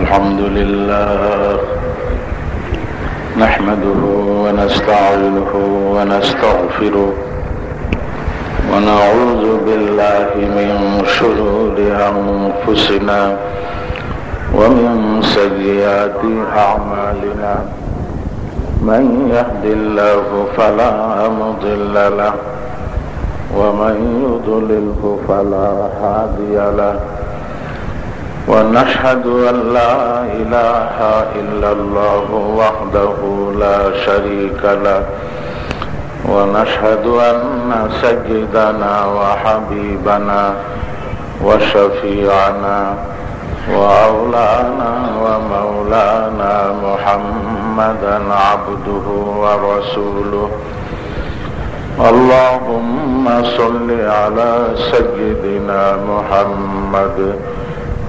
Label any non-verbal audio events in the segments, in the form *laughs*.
الحمد لله نحمده ونستعينه ونستغفره ونعوذ بالله من شرور أنفسنا ومن سيئات أعمالنا. من يهد الله فلا مضل له ومن يضلله فلا هادي له. ونشهد أن لا إله إلا الله وحده لا شريك له. ونشهد أن سيدنا وحبيبنا وشفيعنا وأولانا ومولانا محمدا عبده ورسوله. اللهم صل على سيدنا محمد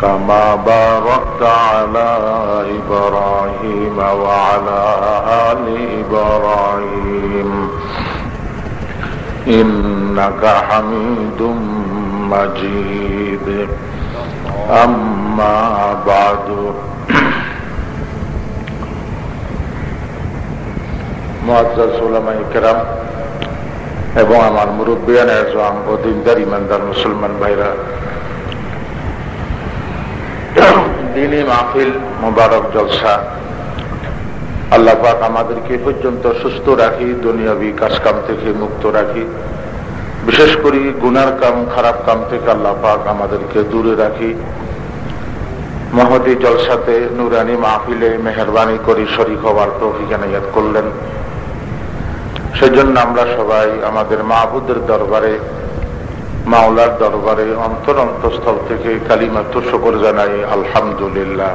كما باركت على إبراهيم وعلى آل إبراهيم إنك حميد مجيد أما بعد কেরাম এবং আমার মুরব্বিয়ান এজম ও দিনদার ইমানদার মুসলমান ভাইরা দিনী মাহফিল, মোবারক জলসা। আল্লাহ পাক আমাদেরকে পর্যন্ত সুস্থ রাখি, দুনিয়াবি কাজ কাম থেকে মুক্ত রাখি। বিশেষ করে গুনার কাম, খারাপ কাম থেকে আল্লাহ পাক আমাদেরকে দূরে রাখি। মহদি জলসাতে নুরানি মাহফিলে মেহরবানি করি শরিক হওয়ার তৌফিকানাইয়াত করলেন। সেজন্য আমরা সবাই আমাদের মাহবুদের দরবারে মাওলার দরবারে অন্তর অন্তঃস্থল থেকে কালিমাত্র শকর জানাই, আলহামদুলিল্লাহ।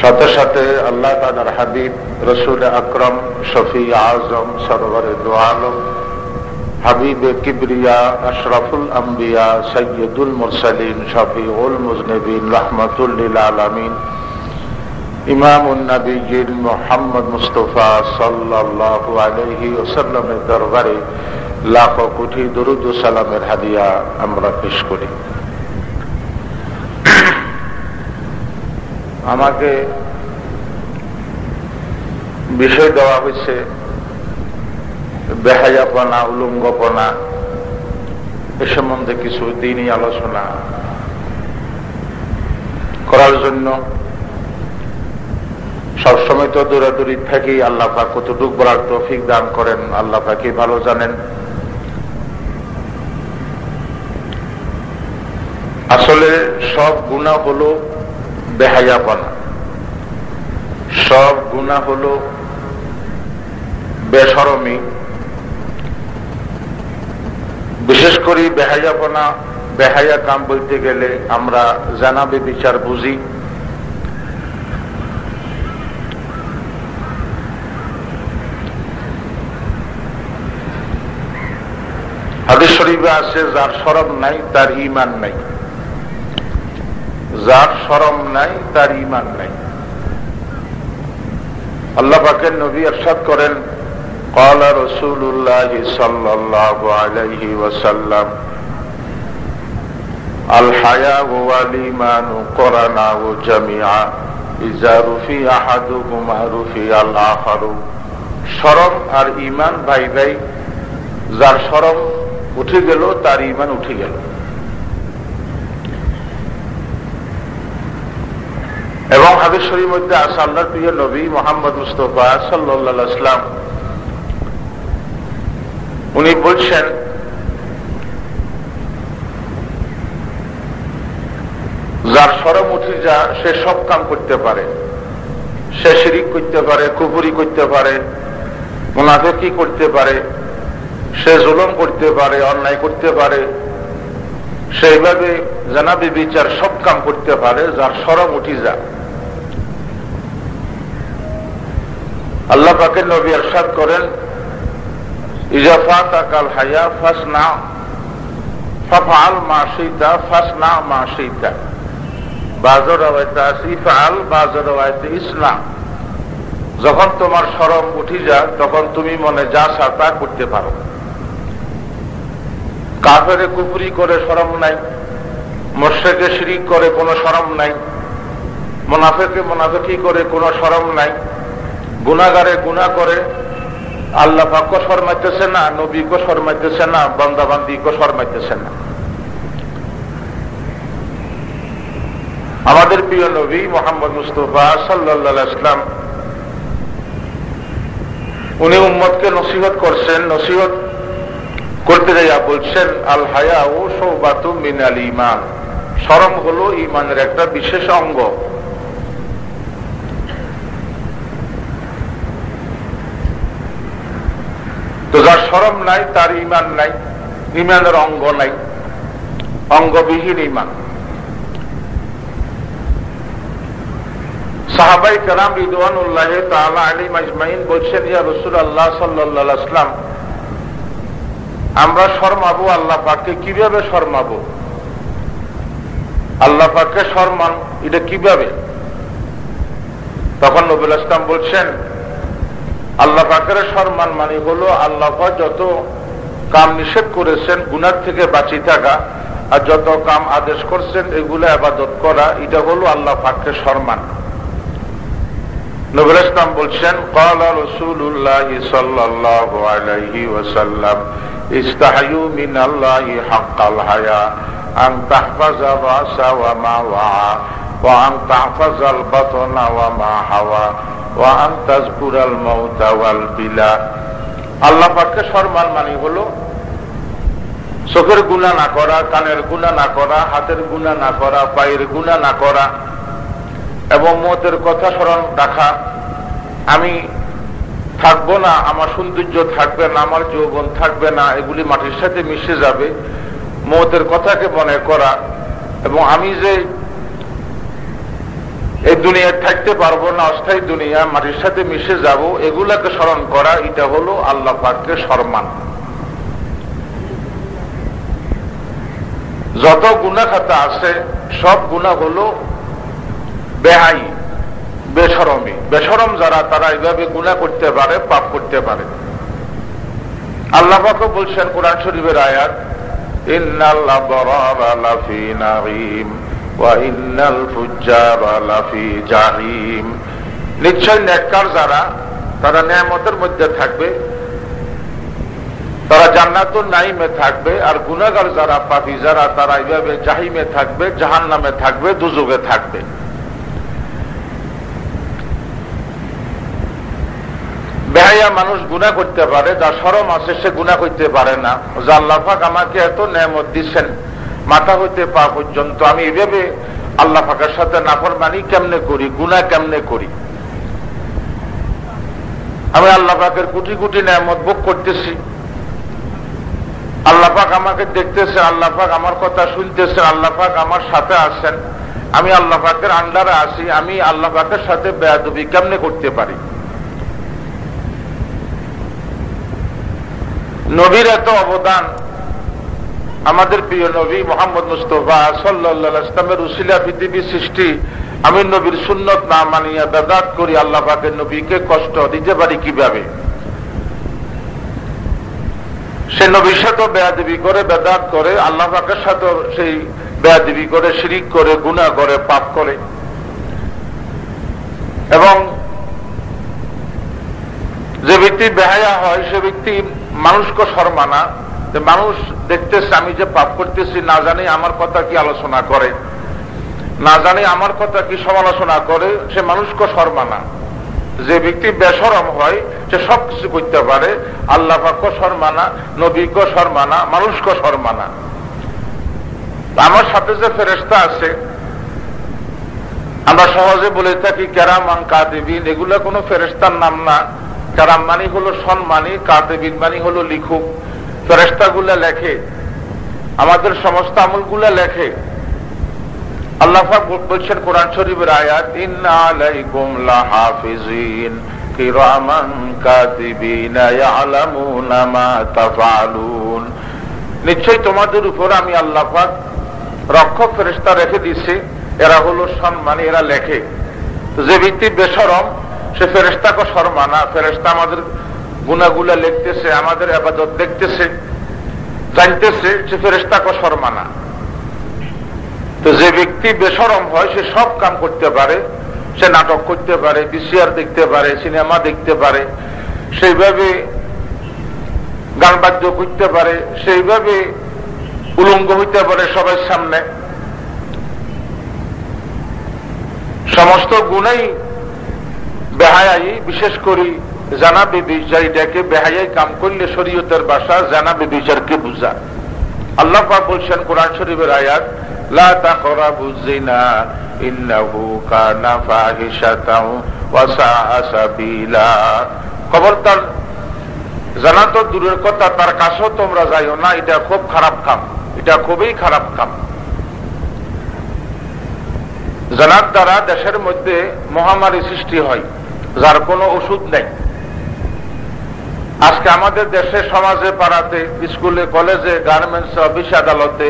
সাথে সাথে আল্লাহ তালার হাবিব, রসুল আকরম, শফি আজম সরবরে দোয়ালম হাবিব কিবরিয়া, আশরাফুল আম্বিয়া সৈয়দুল মুরসালিন, শফিউল মুজনবিন রহমতুল্লিল আলমিন ইমাম উন্নবীজির মোহাম্মদ মুস্তফা সাল্লাল্লাহু আলাইহি ওসাল্লামের দরবারে লাখো কোটি দরুদ সালামের হাদিয়া আমরা পেশ করি। আমাকে বিষয় দেওয়া হয়েছে, বেহায়াপনা, উলঙ্গপনা, এ সম্বন্ধে কিছু দিনই আলোচনা করার জন্য। সবসময় তো দৌড়াদৌড়ি থাকি, আল্লাহ কতটুক বলার তৌফিক দান করেন, আল্লাহ পাকে ভালো জানেন। আসলে সব গুণা হলো বেহায়াপনা। সব গুণা হলো বেসরমি। বিশেষ করে বেহায়াপনা, বেহায়া কাম বলতে গেলে আমরা জানাবে বিচার বুঝি। হাদিস শরীফে আছে, যার সরম নাই, তার ইমান নাই। যার সরম নাই, তার ইমান নাই। আল্লাহ পাকের নবী আসাদ করেন কলা রসুল্লাহ সাল্লাহ আলহি আল হায়া ও করানা ও জামিয়া ইজা রুফি আহাদু রুফি সরম আর ইমান ভাই ভাই, যার সরম উঠে গেল, তার ইমান উঠে গেল। এবং হাদিস শরীর মধ্যে আসা আল্লাহ প্রিয় নবী মোহাম্মদ মুস্তফা সাল্লাম উনি বলছেন, যার সরম উঠে যা, সে সব কাম করতে পারে। সে শিরিক করতে পারে কুপুরি করতে পারে, মুনাফেকি করতে পারে, সে জুলম করতে পারে, অন্যায় করতে পারে। সেইভাবে জানাবি বিচার সব কাম করতে পারে, যার সরম উঠি যা। আল্লাহ পাকের নবী আরশাদ করেন, ইজাফা তাকাল হায়া ফাস না ফাফাল মা সীতা ফাস না মা সীতা বাজর রাওয়ায়তে বাজর ইসলাম যখন তোমার সরম উঠি যা তখন তুমি মনে যা সাতা করতে পারো। কাফেরে কুপুরি করে সরম নাই, মোর্শেকে শিরিক করে কোনো সরম নাই, মোনাফেকে মোনাফেকি করে কোনো সরম নাই। গুনাগারে গুণা করে। আল্লাহ পাক শরমাইতেছে না নবী কো শরমাইতেছে না বন্দাবান্দি কো শরমাইতেছে না। আমাদের প্রিয় নবী মোহাম্মদ মুস্তফা সাল্লা ইসলাম উনি উম্মদকে নসিহত করছেন, নসিহত করতে যাইয়া বলছেন, আল হায়া ও সৌবাতু মিনাল ইমান সরম হলো ইমানের একটা বিশেষ অঙ্গ। তো যার সরম নাই, তার ইমান নাই, ইমানের অঙ্গ নাই, অঙ্গবিহীন ইমান। সাহাবাই কারাম রিদওয়ানুল্লাহ তাআলা আলী মাজমাইন বলছেন, ইয়া রসুল আল্লাহ সাল্লাম আমরা শর্মাবো আল্লাহ পাককে, কীভাবে শর্মাবো? আল্লাহ পাককে শর্মান, এটা কীভাবে? তখন নবুল ইসলাম বলছেন আল্লাহ পাকের সম্মান মানে হলো আল্লাহ পাক যত কাম নিষেধ করেছেন, গুনার থেকে বাঁচিয়ে থাকা, আর যত কাম আদেশ করছেন, এগুলো আবাদত করা, এটা হলো আল্লাহ পাকের সম্মান। নবুল ইসলাম বলছেন কলা রসুল্লাহ সাল্লাহ আলাইহি ইস্তাহায়ু মিন আল্লাহি হাক্কাল হায়া, আন তাহফাজা বাসা ওয়া মা ওয়া ওয়া আন তাহফাজাল বাতনা ওয়া মা হাওয়া। ওয়ান সরমান মানি বিলা। মানে হলো চোখের গুণা না করা, কানের গুণা না করা, হাতের গুণা না করা, পায়ের গুণা না করা এবং মতের কথা স্মরণ রাখা। আমি থাকব না, আমার সৌন্দর্য থাকবে না, আমার যৌবন থাকবে না, এগুলি মাটির সাথে মিশে যাবে। মতের কথাকে মনে করা এবং আমি যে এই দুনিয়ায় থাকতে পারব না, অস্থায়ী দুনিয়া, মাটির সাথে মিশে যাব, এগুলাকে স্মরণ করা, এটা হলো আল্লাহ পাককে সম্মান। যত গুণা খাতা আছে, সব গুণা হলো বেহাই, বেসরমি। বেসরম যারা, তারা এইভাবে গুণা করতে পারে, পাপ করতে পারে। আল্লাহ পাক বলছেন, কোরআন শরীফের আয়াত ইন্নাল্লাহ ওয়া ইন্নাল ফুজ্জারা লাফি জাহিম নিশ্চয় নেককার যারা, তারা নিয়ামতের মধ্যে থাকবে। তারা জান্নাতুল নাইমে থাকবে, আর গুনাগার যারা, পাপি যারা, তারা এইভাবে জাহিমে থাকবে জাহান নামে থাকবে, দুযোগে থাকবে। বেহাইয়া মানুষ গুণা করতে পারে, যা সরম আছে সে গুণা করতে পারে না। যা আল্লাহাক আমাকে এত নেমত দিচ্ছেন মাথা হইতে পা পর্যন্ত আমি এইভাবে আল্লাহ ফাঁকের সাথে নাফরমানি কেমনে করি গুণা কেমনে করি? আমি আল্লাহ পাকের কোটি কোটি নেমত ভোগ করতেছি। আল্লাহ পাক আমাকে দেখতেছেন আল্লাহ পাক আমার কথা শুনতেছেন আল্লাহ পাক আমার সাথে আছেন। আমি আল্লাহ পাকের আন্ডারে আসি আমি আল্লাহ পাকের সাথে বেয়াদবি কেমনে করতে পারি? নবীর এত অবদান আমাদের প্রিয় নবী মোহাম্মদ মুস্তফা সাল্লামের উসিলা পৃথিবীর সৃষ্টি। আমি নবীর সুন্নত না মানিয়া বেদাত করি, আল্লাহ পাকের নবীকে কষ্ট দিতে পারি কীভাবে? সে নবীর সাথে বেয়াদেবী করে, বেদাত করে, আল্লাহ পাকের সাথে সেই বেয়াদেবী করে, শিরিক করে গুণা করে, পাপ করে। এবং যে ব্যক্তি বেহায়া হয়, সে ব্যক্তি মানুষকে শর্মানা মানুষ দেখতেছে, আমি যে পাপ করতেছি, না জানি আমার কথা কি আলোচনা করে। না জানি আমার কথা কি সমালোচনা করে, সে মানুষকে শর্মানা যে ব্যক্তি বেসরম হয়, সে সব কিছু করতে পারে। আল্লাহ পাক্য শর্মানা নবীক শর্মানা মানুষকে শর্মানা আমার সাথে যে ফেরেস্তা আছে, আমরা সহজে বলে থাকি, কেরামান কাদিবিন, এগুলো কোনো ফেরেস্তার নাম না। ক্যারাম মানি হলো সম্মানী, কাদিবিন মানি হলো লিখুক। ফেরেস্তা গুলা লেখে, আমাদের সমস্ত আমলগুলা লেখে। আল্লাহ বলছেন কোরআন শরীফের আয়াত নিশ্চয় তোমাদের উপর আমি আল্লাহ রক্ষক ফেরেস্তা রেখে দিচ্ছি এরা হলো সম্মানী, এরা লেখে। যে ব্যক্তি বেসরম, সে ফেরেস্তাকে সরমানা ফেরেস্তা আমাদের গুনাগুলা লিখতেছে, আমাদের আবাদত দেখতেছে, জানতেছে সে ফেরেস্তাকে সরমানা তো যে ব্যক্তি বেসরম হয়, সে সব কাম করতে পারে, সে নাটক করতে পারে, বিসিআর দেখতে পারে, সিনেমা দেখতে পারে, সেইভাবে গান বাদ্য করতে পারে, সেইভাবে উলঙ্গ হইতে পারে সবার সামনে। সমস্ত গুণাই বেহায়াই, বিশেষ করি জানা বেবিচারিটাকে বেহায়াই কাম করলে শরীয়তের বাসা জানা বেবিচারকে বুঝা। আল্লাহ বলছেন কোরআন শরীফের আয়াত জানার দ্বারা দেশের মধ্যে মহামারী সৃষ্টি হয়, যার কোনো ওষুধ নেই। আজকে আমাদের দেশে সমাজে, পাড়াতে, স্কুলে, কলেজে গার্মেন্টস অফিস, আদালতে,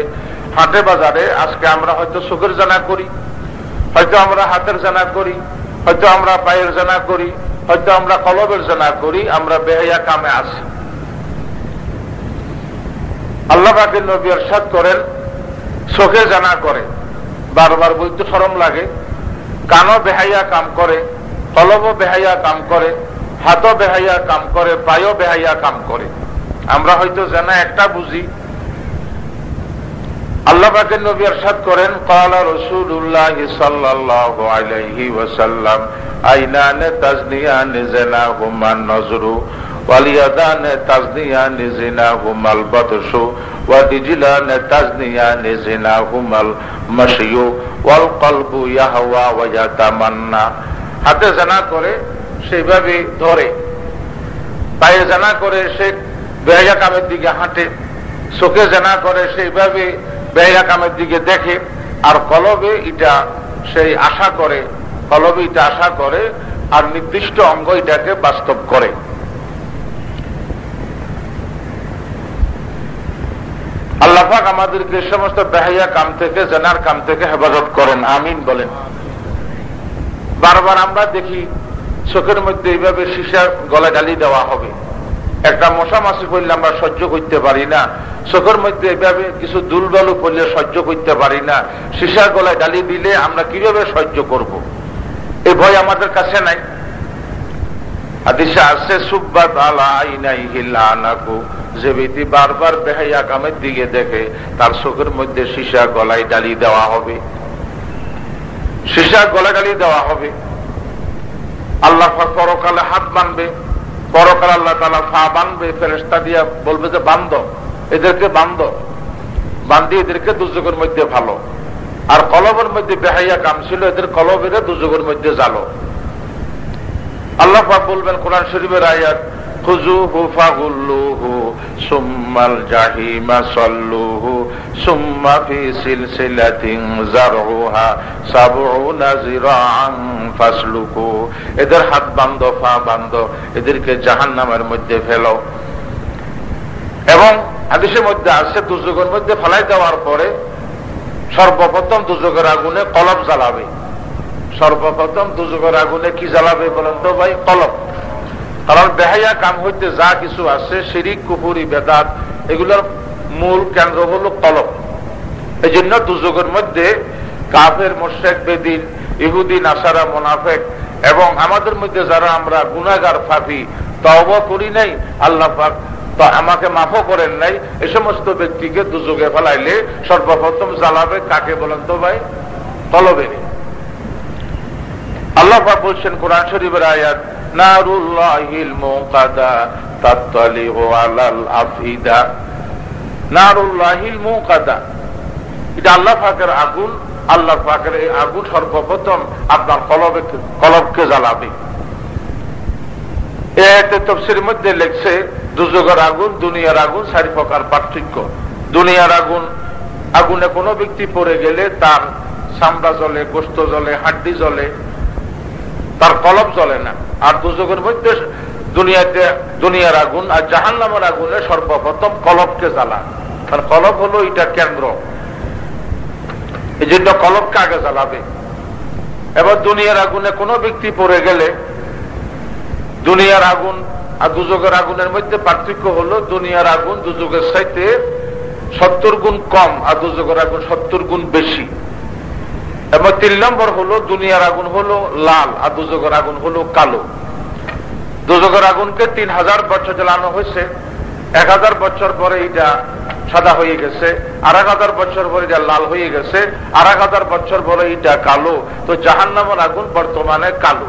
হাটে, বাজারে আজকে আমরা হয়তো চোখের জানা করি, হয়তো আমরা হাতের জানা করি, হয়তো আমরা পায়ের জানা করি, হয়তো আমরা কলবের জানা করি, আমরা বেহাইয়া কামে আছি। আল্লাহ বাকের নবী এরশাদ করেন চোখে জানা করে। বারবার বলতে সরম লাগে, কানও বেহাইয়া কাম করে, কলবও বেহাইয়া কাম করে হাতও বেহাইয়া কাম করে, পায়ও বেহাইয়া কাম করে। আমরা হয়তো জানা একটা বুঝি। আল্লাহ নবী আরশাদ করেন ইয়াহওয়া ওয়া ইয়াতামান্না। হাতে জানা করে সেইভাবে ধরে। পায়ে জানা করে সে বেহাইয়া কামের দিকে হাঁটে, চোখে জানা করে সেইভাবে বেহাইয়া কামের দিকে দেখে, আর কলবে এটা সেই আশা করে, কলবে এটা আশা করে, আর নির্দিষ্ট অঙ্গ এটাকে বাস্তব করে। আল্লাহাক আমাদেরকে সমস্ত বেহাইয়া কাম থেকে, জেনার কাম থেকে হেফাজত করেন, আমিন বলেন। বারবার আমরা দেখি চোখের মধ্যে এইভাবে সীসার গলা গালি দেওয়া হবে। একটা মশা মাসি পড়লে আমরা সহ্য করতে পারি না। চোখের মধ্যে এইভাবে কিছু দুলবালু পড়লে সহ্য করতে পারি না। সীসার গলায় গালি দিলে আমরা কীভাবে সহ্য করব। এই ভয় আমাদের কাছে নাই। আছে যে ব্যক্তি বারবার বেহাইয়া কামের দিকে দেখে, তার চোখের মধ্যে সীসা গলায় ডালি দেওয়া হবে। সীসা গলা ডালি দেওয়া হবে। আল্লাহ পরকালে হাত বানবে, পরকালে আল্লাহ তালা ফা বানবে ফেরেস্তা দিয়া বলবে যে, বান্ধ, এদেরকে বান্ধ। বান্ধি এদেরকে দুর্যোগের মধ্যে ভালো আর কলবের মধ্যে বেহাইয়া কাম ছিল, এদের কলবের দুর্যোগের মধ্যে জালো। আল্লাহ বলবেন, কোরআন শরীফের আয়াত সুম্মাল জাহিমা সুম্মা ফি এদের হাত বান্ধ, পা বান্ধ, এদেরকে জাহান্নামের মধ্যে ফেলো। এবং হাদিসের মধ্যে আছে দুযোগের মধ্যে ফেলাই দেওয়ার পরে সর্বপ্রথম দুযোগের আগুনে কলম জ্বালাবে। সর্বপ্রথম দুযোগের আগুনে কি জ্বালাবে বলেন তো ভাই? কলব। কারণ বেহাইয়া কাম হইতে যা কিছু আছে, শিরিক কুপুরি বেদাত, এগুলোর মূল কেন্দ্র হল কলব। এই জন্য দুযোগের মধ্যে কাফের মোশেক বেদিন ইহুদিন আসারা মোনাফেক এবং আমাদের মধ্যে যারা আমরা গুনাগার ফাফি তব করি নাই, আল্লাহ পাক আমাকে মাফও করেন নাই, এ সমস্ত ব্যক্তিকে দুযোগে ফেলাইলে সর্বপ্রথম জ্বালাবে কাকে বলেন তো ভাই? কলবে আল্লাহ বলছেন, কোরআন শরীফের আয়াত নারুল্লাহিল মুকাদা তাত্তালিহু আলাল আফিদা। নারুল্লাহিল মুকাদা এটা আল্লাহ আগুন আল্লাহ এই আগুন সর্বপ্রথম আপনার কলবে কলবকে জ্বালাবে। এতে তফসির মধ্যে লেখছে দুযোগের আগুন, দুনিয়ার আগুন, চারি প্রকার পার্থক্য। দুনিয়ার আগুন, আগুনে কোনো ব্যক্তি পড়ে গেলে তার চামড়া জলে গোস্ত জলে হাড্ডি জলে তার কলব জ্বলে না। আর দুযোগের মধ্যে দুনিয়াতে দুনিয়ার আগুন আর জাহান নামের আগুনে সর্বপ্রথম কলবকে জ্বালা। কারণ কলব হলো এটা কেন্দ্র। এই জন্য কলবকে আগে জ্বালাবে? এবার দুনিয়ার আগুনে কোনো ব্যক্তি পড়ে গেলে দুনিয়ার আগুন আর দুযোগের আগুনের মধ্যে পার্থক্য হলো দুনিয়ার আগুন দুযোগের সাইতে সত্তর গুণ কম আর দুযোগের আগুন সত্তর গুণ বেশি। এবং তিন নম্বর হলো, দুনিয়ার আগুন হলো লাল, আর দুজকের আগুন হলো কালো। দুজকের আগুনকে তিন হাজার বছর জ্বালানো হয়েছে। এক হাজার বছর পরে এটা সাদা হয়ে গেছে, আর এক হাজার বছর পরে এটা লাল হয়ে গেছে, আর এক হাজার বছর পরে এটা কালো। তো জাহান্নামের আগুন বর্তমানে কালো।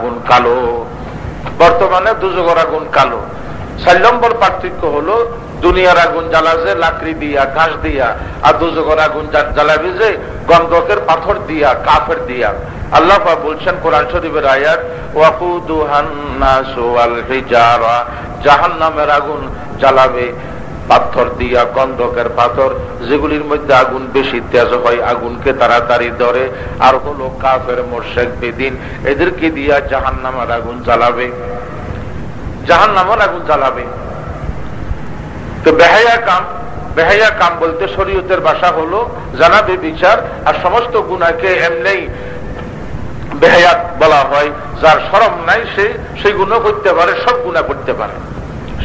আগুন কালো। বর্তমানে দুজকের আগুন কালো। চার নম্বর পার্থক্য হলো, দুনিয়ার আগুন জ্বালাছে লাকড়ি দিয়া, ঘাস দিয়া, আর দুজকের আগুন জ্বালাবি যে, গন্ধকের পাথর দিয়া, কাফের দিয়া। আল্লাহ বলছেন কোরআন শরীফের আয়াত জাহান নামের আগুন জ্বালাবে। পাথর দিয়া কন্দকের পাথর, যেগুলির মধ্যে আগুন বেশি তেজ হয়, আগুনকে তাড়াতাড়ি ধরে। আর হলো কাফের মোর্শেক বেদিন, এদেরকে দিয়া জাহান নামের আগুন জ্বালাবে। জাহান নামের আগুন জ্বালাবে। তো বেহাইয়া কাম বেহাইয়া কাম বলতে শরীয়তের ভাষা হলো জানাবে বিচার, আর সমস্ত গুণাকে এমনি বেহায়াত বলা হয়। যার সরম নাই সে সেই গুণ করতে পারে, সব গুণা করতে পারে।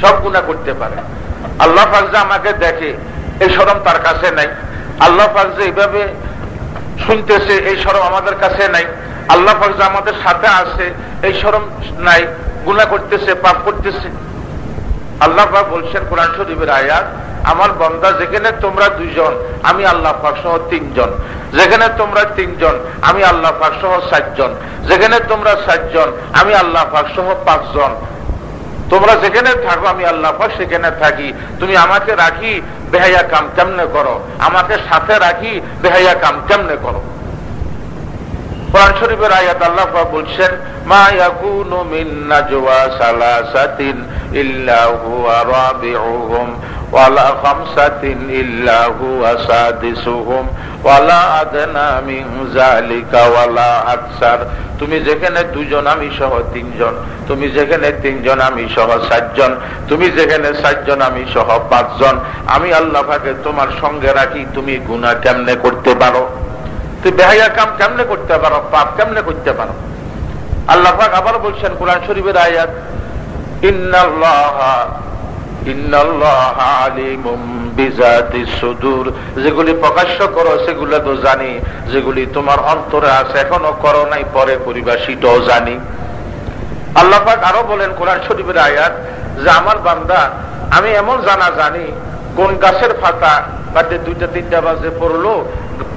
সব গুণা করতে পারে। আল্লাহ পাক আমাকে দেখে, এই সরম তার কাছে নাই। আল্লাহ পাক এইভাবে শুনতেছে, এই সরম আমাদের কাছে নাই। আল্লাহ পাক আমাদের সাথে আছে, এই সরম নাই গুণা করতেছে, পাপ করতেছে। আল্লাহ পাক বলছেন কোরআন শরীফের আয়াত, আমার বন্দা, যেখানে তোমরা দুইজন, আমি আল্লাহ পাক সহ তিনজন। যেখানে তোমরা তিনজন, আমি আল্লাহ পাক সহ সাতজন। যেখানে তোমরা সাতজন, আমি আল্লাহ পাক সহ পাঁচজন। তোমরা যেখানে থাকো, আমি আল্লাহ পাক সেখানে থাকি। তুমি আমাকে রাখি বেহাইয়া কাম কেমনে করো? আমাকে সাথে রাখি বেহাইয়া কাম কেমনে করো? কোরআন শরীফের আয়াত আল্লাহ বলছেন, মা ইয়াকুনু মিন নাজওয়া সালাসাতিন ইল্লা হুয়া রাবিউহুম। ওয়ালা খামসাতিন ইল্লা হুয়া সাদিসুহুম ওয়ালা আদনা মিন যালিকা ওয়ালা আকসার তুমি যেখানে দুজন, আমি সহ তিনজন। তুমি যেখানে তিনজন, আমি সহ সাতজন তুমি যেখানে সাতজন আমি সহ পাঁচজন। আমি আল্লাহ পাকে তোমার সঙ্গে রাখি, তুমি গুনাহ কেমনে করতে পারো? তুই বেহাইয়া কাম কেমনে করতে পারো? পাপ কেমনে করতে পারো? আল্লাহ আবার বলছেন, কোরআন শরীফের আয়াত যেগুলি প্রকাশ্য করো, সেগুলো তো জানি। যেগুলি তোমার অন্তরে আছে, এখনও করো নাই, পরে সেটাও জানি। আল্লাহ আরও বলেন কোরআন শরীফের আয়াত, যে আমার বান্দা, আমি এমন জানা জানি, কোন গাছের ফাতা বাদে দুইটা, তিনটা বাজে পড়ল,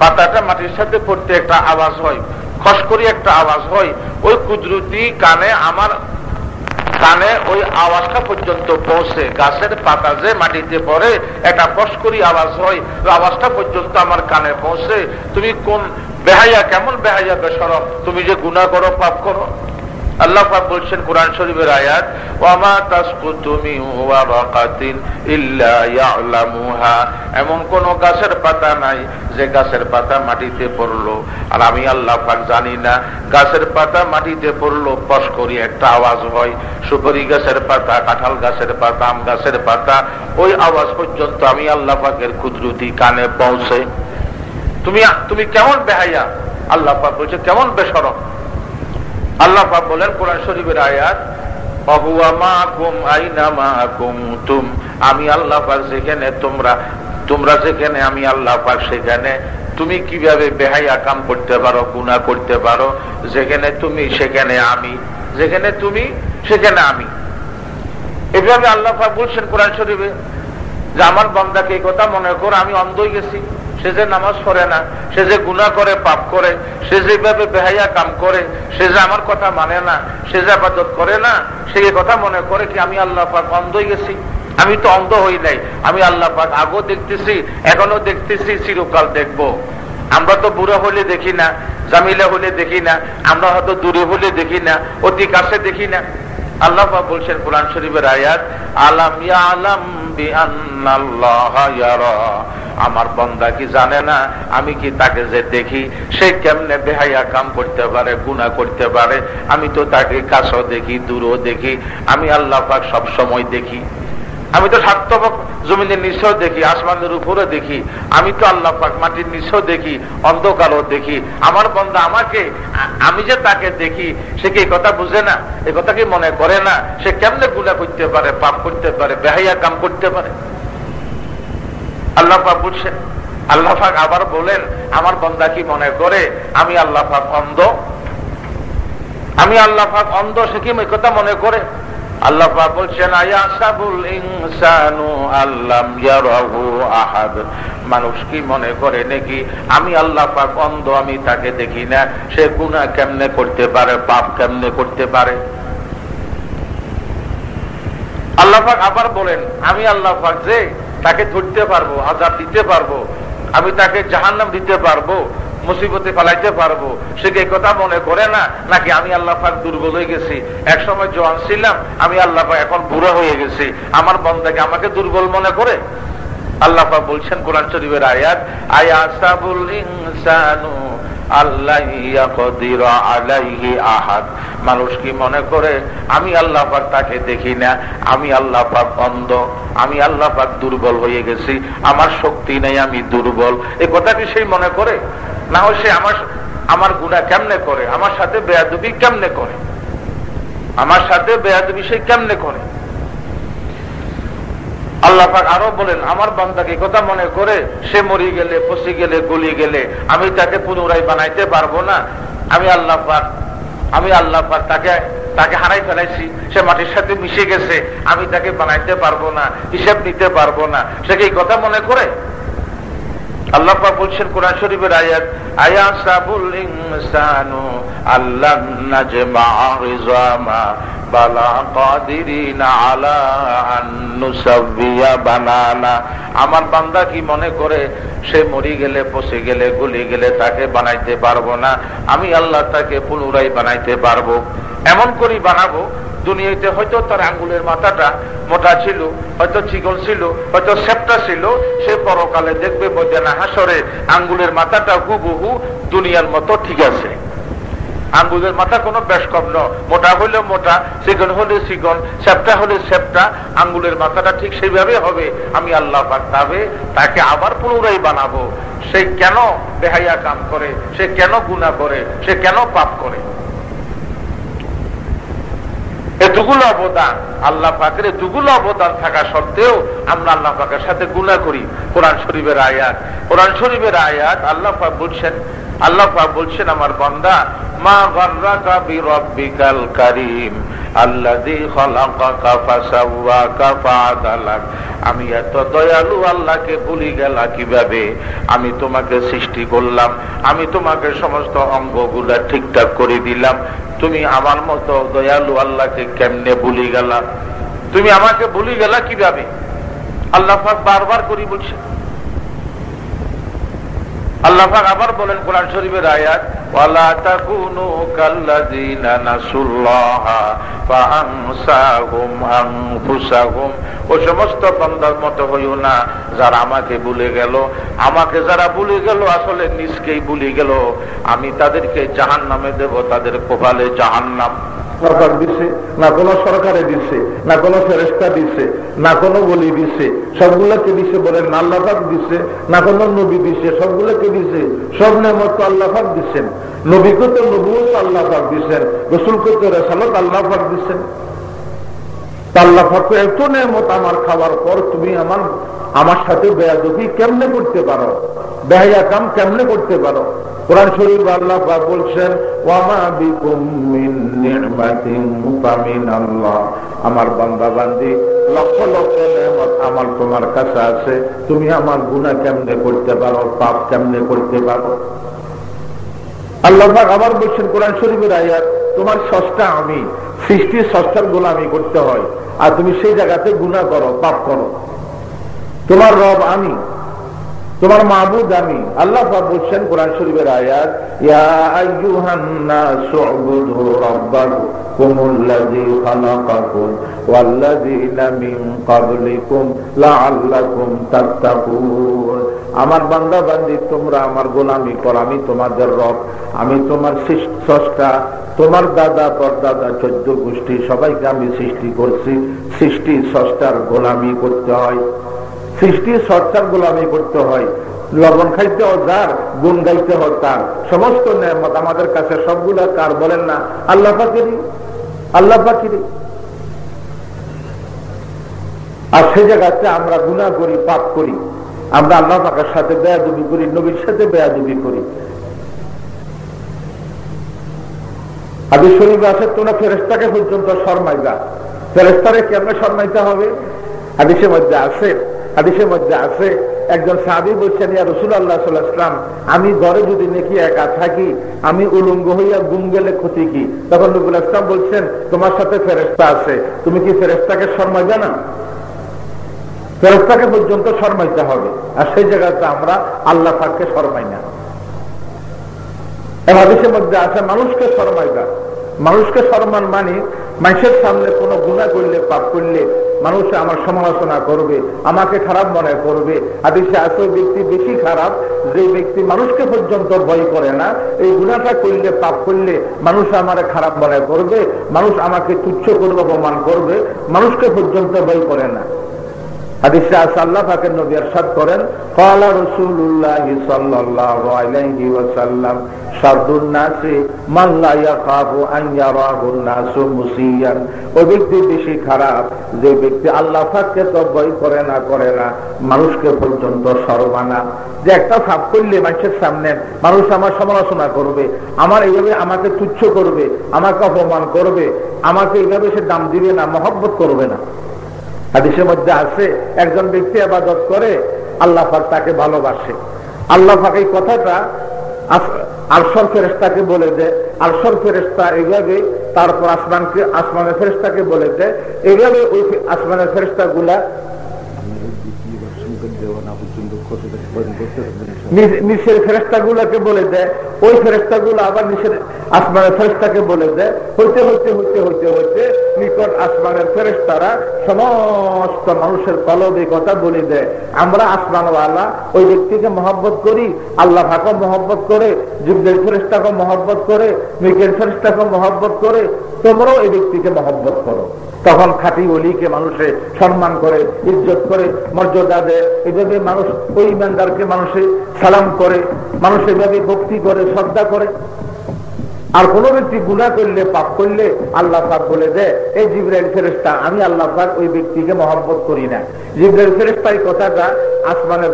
পাতাটা মাটির সাথে পড়তে একটা আওয়াজ হয় খস করি একটা আওয়াজ হয়, ওই কুদরতি কানে আমার কানে ওই আওয়াজটা পর্যন্ত পৌঁছে। গাছের পাতা যে মাটিতে পড়ে, একটা করি আওয়াজ হয় আওয়াজটা পর্যন্ত আমার কানে পৌঁছে। তুমি কোন বেহাইয়া কেমন বেহাইয়া বেসরম? তুমি যে গুণা করো পাপ করো। আল্লাহ বলছেন কোরআন শরীফের আয়াত মিন এমন কোন গাছের পাতা নাই যে গাছের পাতা মাটিতে পড়ল। আর আমি আল্লাহ পাক জানি না, গাছের পাতা মাটিতে পড়ল, পশ করি একটা আওয়াজ হয়, সুপারি গাছের পাতা, কাঁঠাল গাছের পাতা, আম গাছের পাতা, ওই আওয়াজ পর্যন্ত আমি আল্লাহ পাকের কুদরতি কানে পৌঁছে। তুমি তুমি কেমন বেহাইয়া আল্লাহ পাক বলছে, কেমন বেসরম? আল্লাহ বলেন, কোরআন শরীফের আয়াত আমি আল্লাহ পাক যেখানে তোমরা তোমরা যেখানে, আমি আল্লাহ পাক সেখানে। তুমি কীভাবে বেহাইয়া কাম করতে পারো গুণা করতে পারো? যেখানে তুমি, সেখানে আমি। যেখানে তুমি, সেখানে আমি। এভাবে আল্লাহ পাক বলছেন কোরআন শরীফে যে, আমার বন্দাকে এই কথা মনে করো, আমি অন্ধ গেছি। সে যে নামাজ পড়ে না, সে যে গুণা করে, পাপ করে, সে যেভাবে বেহাইয়া কাম করে, সে যে আমার কথা মানে না, সে যে আবাদত করে না, সে কথা মনে করে কি আমি আল্লাহ পাক অন্ধ গেছি? আমি তো অন্ধ হই নাই। আমি আল্লাহ পাক আগও দেখতেছি এখনও দেখতেছি, চিরকাল দেখব। আমরা তো বুড়ো হলে দেখি না, জামিলা হলে দেখি না, আমরা হয়তো দূরে হলে দেখি না, অতি কাছে দেখি না। আল্লাহ বলছেন কোরআন শরীফের আয়াত, আলাম আলাম আমার বন্দা কি জানে না? আমি কি তাকে যে দেখি, সে কেমনে বেহাইয়া কাম করতে পারে গুণা করতে পারে? আমি তো তাকে কাছেও দেখি, দূরও দেখি। আমি আল্লাহ সব সময় দেখি। আমি তো সার্থক জমিনের নিচেও দেখি, আসমানের উপরে দেখি। আমি তো আল্লাহ পাক মাটির নিচেও দেখি, অন্ধকারও দেখি। আমার বন্ধা আমাকে আমি যে তাকে দেখি, সে কি কথা বুঝে না? এ কথা কি মনে করে না? সে কেমনে গুলা করতে পারে, পাপ করতে পারে বেহাইয়া কাম করতে পারে? আল্লাহ পাক বুঝছেন। আল্লাহ পাক আবার বলেন, আমার বন্ধা কি মনে করে? আমি আল্লাহ পাক অন্ধ। আমি আল্লাহ পাক অন্ধ, সে কি কথা মনে করে? আল্লাহ বলছেন মানুষ কি মনে করে নাকি, আমি আল্লাহ পাক অন্ধ, আমি তাকে দেখি না। সে গুনাহ কেমনে করতে পারে, পাপ কেমনে করতে পারে? আল্লাহ পাক আবার বলেন, আমি আল্লাহ পাক যে, তাকে ধরতে পারব আজাদ দিতে পারব, আমি তাকে জাহান্নাম দিতে পারব। মুসিবতে পালাইতে পারব। সে কি কথা মনে করে না? নাকি আমি আল্লাহ পাক দুর্বল হয়ে গেছি? এক সময় জোয়ান ছিলাম, আমি আল্লাহ পাক এখন বুড়ো হয়ে গেছি। আমার বন্ধাকে আমাকে দুর্বল মনে করে? আল্লাহ পাক বলছেন কোরআন শরীফের আয়াত আয়া সাবুল ইনসানু মানুষ কি মনে করে, আমি আল্লাহ পাক তাকে দেখি না, আমি আল্লাহ পাক অন্ধ, আমি আল্লাহ পাক দুর্বল হয়ে গেছি, আমার শক্তি নেই, আমি দুর্বল। এ কথা কি সেই মনে করে? না হয় সে আমার আমার গুণা কেমনে করে? আমার সাথে বেয়াদবি কেমনে করে? আমার সাথে বেয়াদবি সে কেমনে করে? আল্লাহ আরও বলেন, আমার বান্দাকে কথা মনে করে সে মরি গেলে পচি গেলে, গলি গেলে আমি তাকে পুনরায় বানাইতে পারব না। আমি আল্লাহ আমি আল্লাহ তাকে তাকে হারাই ফেলাইছি। সে মাটির সাথে মিশে গেছে। আমি তাকে বানাইতে পারব না, হিসেব নিতে পারব না। সে কি কথা মনে করে? আল্লাহ বলছেন কোরআন শরীফের আয়াত, আয়া সাবুল ইনসানু আল্লাহ নাজমা রিজামা বালা কাদিরিনা আলা আন নুসাবিয়া বানানা। আমার বান্দা কি মনে করে, সে মরি গেলে, পচে গেলে, গলি গেলে তাকে বানাইতে পারব না। আমি আল্লাহ তাকে পুনরায় বানাইতে পারব। এমন করি বানাবো দুনিয়াতে হয়তো তার আঙ্গুলের মাথাটা মোটা ছিল, হয়তো চিকন ছিল, হয়তো সেপটা ছিল, সে পরকালে দেখবে না হাসরে আঙ্গুলের মাথাটা হুবহু দুনিয়ার মতো ঠিক আছে। আঙ্গুলের মাথা কোনো বেশ কম ন, মোটা হলে মোটা, চিকন হলে চিকন সেপটা হলে সেপটা আঙ্গুলের মাথাটা ঠিক সেইভাবে হবে। আমি আল্লাহ পাবে তাকে আবার পুনরায় বানাবো। সে কেন বেহাইয়া কাম করে, সে কেন গুণা করে, সে কেন পাপ করে? এতগুলো অবদান, আল্লাহ পাকের এতগুলো অবদান থাকা সত্ত্বেও আমরা আল্লাহ পাকের সাথে গুণা করি। কোরআন শরীফের আয়াত, কোরআন শরীফের আয়াত আল্লাহ পাক বলছেন আল্লাহ বলছেন, আমার বন্দা, মা গর্রাকা ফাআদালাক। আমি এত দয়ালু আল্লাহকে ভুলি গেলা কীভাবে? আমি তোমাকে সৃষ্টি করলাম, আমি তোমাকে সমস্ত অঙ্গগুলা ঠিকঠাক করে দিলাম। তুমি আমার মতো দয়ালু আল্লাহকে কেমনে ভুলি গেলা? তুমি আমাকে ভুলি গেলা কীভাবে? আল্লাহ বারবার করি বলছে আল্লাহ আবার বলেন কোরআন শরীফের আয়াত ও সমস্ত বান্দার মতো হইও না, যারা আমাকে ভুলে গেল। আমাকে যারা ভুলে গেল, আসলে নিজকেই ভুলে গেল। আমি তাদেরকে জাহান্নামে দেব, তাদের কপালে জাহান্নাম। সরকার দিছে, না কোনো সরকারে দিছে, না কোনো ফেরেস্তা দিছে, না কোনো বলি দিছে। সবগুলোকে দিছে বলেন আল্লাহাক দিছে, না কোনো নবী দিছে, সবগুলোকে দিছে। সব নামত নেমত আল্লাহাক দিচ্ছেন নবীকে তো নবুও আল্লাহাক দিচ্ছেন রসুলকে তো রেসালত আল্লাহাক দিচ্ছেন এত নেমত আমার খাওয়ার পর তুমি আমার আমার সাথে কেমনে করতে পারো? কাম কেমনে করতে পারো? কোরআন আল্লাহ বলছেন, ওয়ামা বিকুম মিন নি'মাতিন আল্লাহ আমার বান্দা বান্দি, লক্ষ লক্ষ নেয়ামত আমার তোমার কাছে আছে। তুমি আমার গুনাহ কেমনে করতে পারো? পাপ কেমনে করতে পারো? আল্লাহ পাক আবার বলছেন, কোরআন শরীফের আয়াত তোমার সষ্টা আমি, সৃষ্টির সষ্টার গোলামি করতে হয়। আর তুমি সেই জায়গাতে গুণা করো, পাপ করো। তোমার রব আমি, তোমার মাহবুদ আমি। আল্লাহ বলছেন কোরআন শরীফের আয়াত আমার বান্দা বান্দি, তোমরা আমার গোলামি কর, আমি তোমাদের রব, আমি তোমার স্রষ্টা, তোমার দাদা পরদাদা চোদ্দ গোষ্ঠী, সবাইকে আমি সৃষ্টি করছি। সৃষ্টি স্রষ্টার গোলামি করতে হয়। সৃষ্টি সরকার গোলামি করতে হয়। লবণ খাইতে হয় যার গুণ গাইতে হয় তার। সমস্ত নেমত আমাদের কাছে সবগুলা কার বলেন না? আল্লাহ পাখিরি আল্লাহ পাখিরি আর সে জায়গাতে আমরা গুণা করি, পাপ করি। আমরা আল্লাহ পাকের সাথে বেয়াদুবি করি, নবীর সাথে বেয়াদুবি করি। আদি শরীফ আছে, তোমরা ফেরেস্তাকে পর্যন্ত শর্মাইবা। ফেরেস্তারে কেমনে শর্মাইতে হবে? হাদিসের মধ্যে আছে হাদিসের মধ্যে আছে, একজন সাহাবি বলছেন, ইয়া রসুল আল্লাহ সাল্লাহাম আমি ঘরে যদি নাকি একা থাকি, আমি উলঙ্গ হইয়া গুম গেলে ক্ষতি কি? তখন নবুল ইসলাম বলছেন, তোমার সাথে ফেরেস্তা আছে, তুমি কি ফেরেস্তাকে শর্মাইবে না? ফেরেস্তাকে পর্যন্ত শর্মাইতে হবে। আর সেই জায়গাতে আমরা আল্লাহ পাককে শর্মাই না। হাদিসের মধ্যে আছে, মানুষকে শর্মাইবা। মানুষকে সম্মান মানি মানুষের সামনে কোনো গুণা করলে, পাপ করলে মানুষ আমার সমালোচনা করবে, আমাকে খারাপ মনে করবে। আদিসে এত ব্যক্তি বেশি খারাপ, যে ব্যক্তি মানুষকে পর্যন্ত ভয় করে না, এই গুণাটা করলে, পাপ করলে মানুষ আমার খারাপ মনে করবে, মানুষ আমাকে তুচ্ছ করবে অপমান করবে, মানুষকে পর্যন্ত ভয় করে না। মান মানুষকে পর্যন্ত সর্বানা যে একটা পাপ করলে মানুষের সামনে, মানুষ আমার সমালোচনা করবে, আমার এইভাবে আমাকে তুচ্ছ করবে, আমাকে অপমান করবে, আমাকে এইভাবে সে দাম দিবে না, মহব্বত করবে না। হাদিসের মধ্যে আছে, একজন ব্যক্তি আবাদত করে, আল্লাহ পাক তাকে ভালোবাসে। আল্লাহ পাক এই কথাটা আলসর ফেরেস্তাকে বলে দেয়। আলসর ফেরেস্তা এইভাবে তারপর আসমানকে, আসমানের ফেরেস্তাকে বলে দেয়। এইভাবে ওই আসমানের ফেরেস্তা গুলা নিচের ফেরেস্তা গুলাকে বলে দেয়। ওই ফেরেস্তা গুলো আবার নিচের আসমানের ফেরেস্তাকে বলে দেয়। হইতে হইতে হইতে হইতে হইতে নিকট আসমানের ফেরেস্তারা সমস্ত মানুষের কলবে কথা বলে দেয়। আমরা আসমানওয়ালা, ওই ব্যক্তিকে মহব্বত করি, আল্লাহ ফাঁকা মহব্বত করে, যুদ্ধের ফেরেস্তাকে মহব্বত করে মিকের ফেরেস্তাকে মহব্বত করে, তোমরাও এই ব্যক্তিকে মহব্বত করো। তখন খাটি অলিকে মানুষে সম্মান করে, ইজ্জত করে, মর্যাদা দেয়। এভাবে মানুষ, ওই ইমানদারকে মানুষে সালাম করে, মানুষ এভাবে ভক্তি করে, শ্রদ্ধা করে। আর কোন ব্যক্তি গুণা করলে, পাপ করলে আল্লাহ পাক বলে দেয় এই জিব্রাইল ফেরেস্তা আমি আল্লাহ পাক ওই ব্যক্তিকে মহব্বত করি না। জিব্রাইল ফেরেস্তা এই কথাটা আসমানের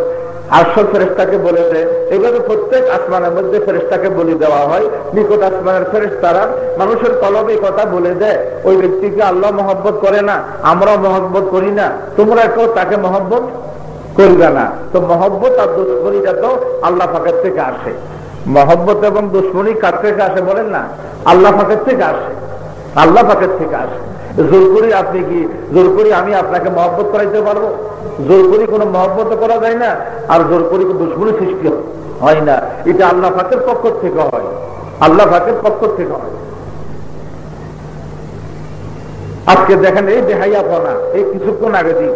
আসল ফেরেস্তাকে বলে দেয় এভাবে প্রত্যেক আসমানের মধ্যে ফেরেস্তাকে বলে দেওয়া হয়। নিকট আসমানের ফেরেস্তারা মানুষের কলবে কথা বলে দেয় ওই ব্যক্তিকে আল্লাহ মহব্বত করে না, আমরাও মহব্বত করি না, তোমরা কেউ তাকে মহব্বত করবে না। তো মহব্বত আর দুশ্মনীটা তো আল্লাহ ফাঁকের থেকে আসে। মহব্বত এবং দুশ্মনী কার থেকে আসে বলেন না? আল্লাহ ফাঁকের থেকে আসে। আল্লাহ ফাঁকের থেকে আসে। জোর করি আপনি কি, জোর করি আমি আপনাকে মহব্বত করাইতে পারব? জোর করি কোনো মহব্বত করা যায় না, আর জোর করি দুশ্মনী সৃষ্টি হয় না। এটা আল্লাহ ফাঁকের পক্ষ থেকে হয়। আল্লাহ ফাঁকের পক্ষ থেকে হয়। আজকে দেখেন এই দেহাইয়া পনা এই কিছুক্ষণ আগে দিই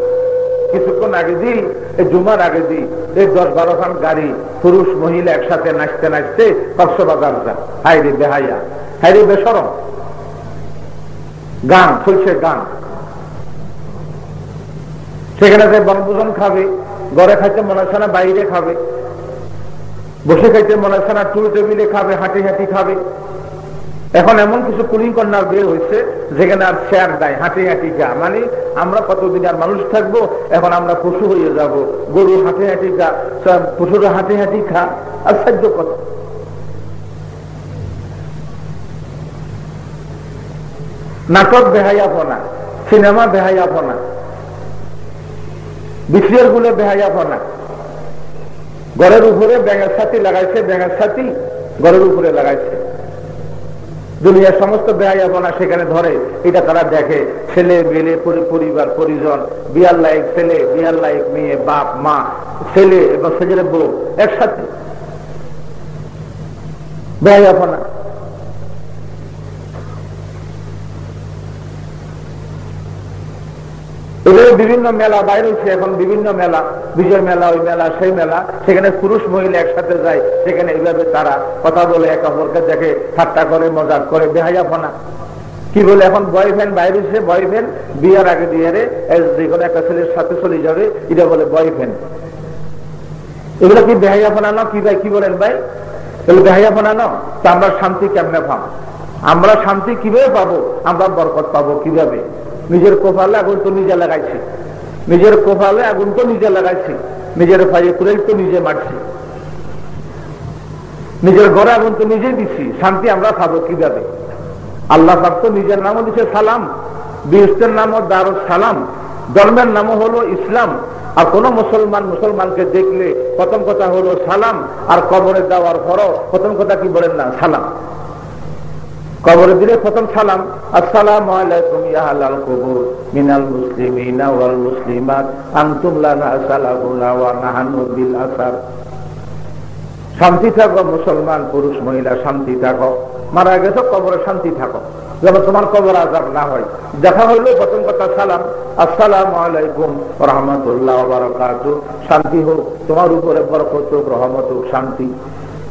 কিছুক্ষণ আগে দিই এই জুমার আগে দিই এই দশ বারো খান গাড়ি, পুরুষ, মহিলা একসাথে নাচতে নাচতে কক্সবাজার যায়। হাইরে বেহাইয়া হাইরে বেসরম। গান চলছে গান। সেখানে যে বনভোজন খাবে, ঘরে খাইতে মনে হচ্ছে না বাইরে খাবে। বসে খাইতে মনে হচ্ছে না টুল টেবিলে খাবে, হাঁটি হাঁটি খাবে। এখন এমন কিছু কুলিং বের হয়েছে, যেখানে আর শেয়ার দেয় হাঁটি হাঁটি গা মানে আমরা কতদিন আর মানুষ থাকব, এখন আমরা পশু হয়ে যাব। গরু হাঁটি হাঁটি গা পশুরা হাঁটি হাঁটি খা। আর সাহায্য কত নাটক বেহাইয়াপনা সিনেমা বেহাইয়াপনা বিসিয়ারগুলো বেহাইয়াপনা ঘরের উপরে ব্যাঙের ছাতি লাগাইছে, ব্যাঙের ছাতি ঘরের উপরে লাগাইছে। দুনিয়ার সমস্ত ব্যয়াপনা সেখানে ধরে। এটা তারা দেখে। ছেলে, মেলে পরিবার, পরিজন, বিয়ার লাইক ছেলে, বিয়ার লাইক মেয়ে, বাপ, মা, ছেলে এবং ছেলের বউ একসাথে। ব্যয়াপনা এদের বিভিন্ন মেলা, বাইরে হচ্ছে এখন বিভিন্ন মেলা, বিজয় মেলা, ওই মেলা, সেই মেলা, সেখানে পুরুষ মহিলা একসাথে যায়, সেখানে এইভাবে তারা কথা বলে, এক অপরকে দেখে, ঠাট্টা করে, মজাক করে বেহাইয়াফনা কি বলে, এখন বয়ফ্রেন্ড বাইরে হচ্ছে বয়ফ্রেন্ড বিয়ার আগে দিয়ে যে কোনো একটা ছেলের সাথে চলে যাবে, এটা বলে বয়ফ্রেন্ড এগুলো কি বেহাইয়াফনা ন, কি ভাই, কি বলেন ভাই? এগুলো বেহাইয়াফনা ন, তা আমরা শান্তি কেমনে পাবো? আমরা শান্তি কীভাবে পাবো? আমরা বরকত পাবো কীভাবে? নিজের কোপালে আগুন তো নিজে লাগাইছে। নিজের কোপালে আগুন তো নিজে লাগাইছে। নিজের ফাইয়ে কুড়াই তো নিজে মারছি। নিজের ঘরে আগুন তো নিজে দিচ্ছি শান্তি আমরা পাবো কীভাবে? আল্লাহ তো নিজের নামও দিচ্ছে সালাম। বিহস্তের নামও দারুল সালাম। ধর্মের নামও হলো ইসলাম। আর কোন মুসলমান মুসলমানকে দেখলে প্রথম কথা হলো সালাম। আর কবরে দেওয়ার পরও প্রথম কথা কি বলেন না? সালাম। কবর দিলে প্রথম সালাম, আসসালাম আলাইকুম ইয়াহালাল কবুর, মিনাল মুসলিমিনা ওয়াল মুসলিমাত, আনতুম লানা সালামুনা ওয়া নাহানু বিল আসার। শান্তি থাকো মুসলমান, পুরুষ, মহিলা, শান্তি থাকো। মারা গেছো কবরে, শান্তি থাকো। যেন তোমার কবর আজাব না হয়। দেখা হইল প্রথম কথা সালাম, আসসালাম আলাইকুম রহমতুল্লাহ বারকাত। শান্তি হোক, তোমার উপরে বরকত রহমত হোক, শান্তি।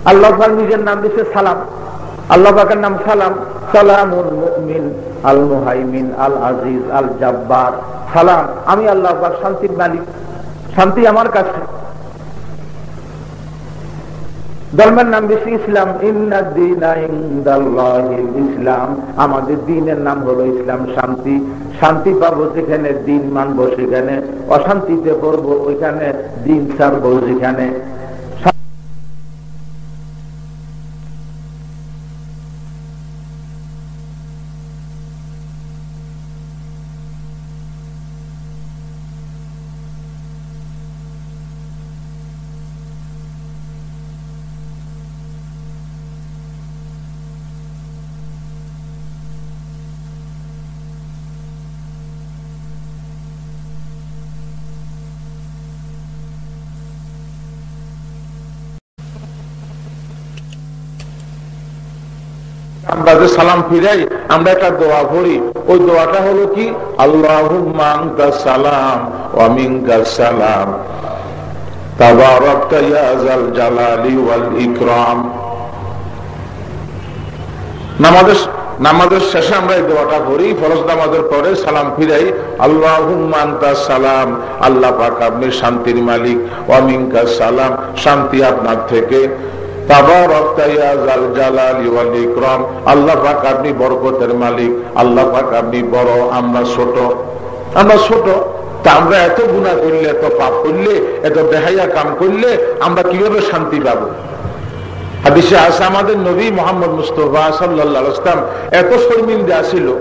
আল্লাহ নিজের নাম দিচ্ছে সালাম। আল্লাহ পাকের নাম সালাম। সালামুল মুমিন আল মুহাইমিন আল আজিজ আল জাব্বার সালাম, আমি আল্লাহ পাক শান্তির মালিক। শান্তি আমার কাছে। ধর্মের নাম বেশি ইসলাম। ইসলাম। আমাদের দিনের নাম হলো ইসলাম শান্তি। শান্তি পাবো যেখানে দিন মানবো সেখানে। অশান্তিতে পড়ব ওইখানে। দিন ছাড়বো যেখানে। আমরা যে সালাম ফিরাই, আমরা একটা দোয়া পড়ি ওই দোয়াটা হলো কি? আল্লাহ সালাম ওয়ামিঙ্কা সালাম। করি, ফরজ পরে সালাম ফিরাই আল্লাহ সালাম। আল্লাহ পাক আপনি শান্তির মালিক ওয়ামিঙ্কা সালাম। শান্তি আপনার থেকে। আপনি বরকতের মালিক, আল্লাহ পাক আপনি বড়, আমরা ছোট। আমরা ছোট। তা আমরা এত গুণা করলে, এত পাপ করলে, এত দেহাইয়া কাম করলে, আমরা কীভাবে শান্তি পাবো? আমাদের নবী মোহাম্মদ মুস্তফা সাল্লাম এত শর্মিন্দে আসিল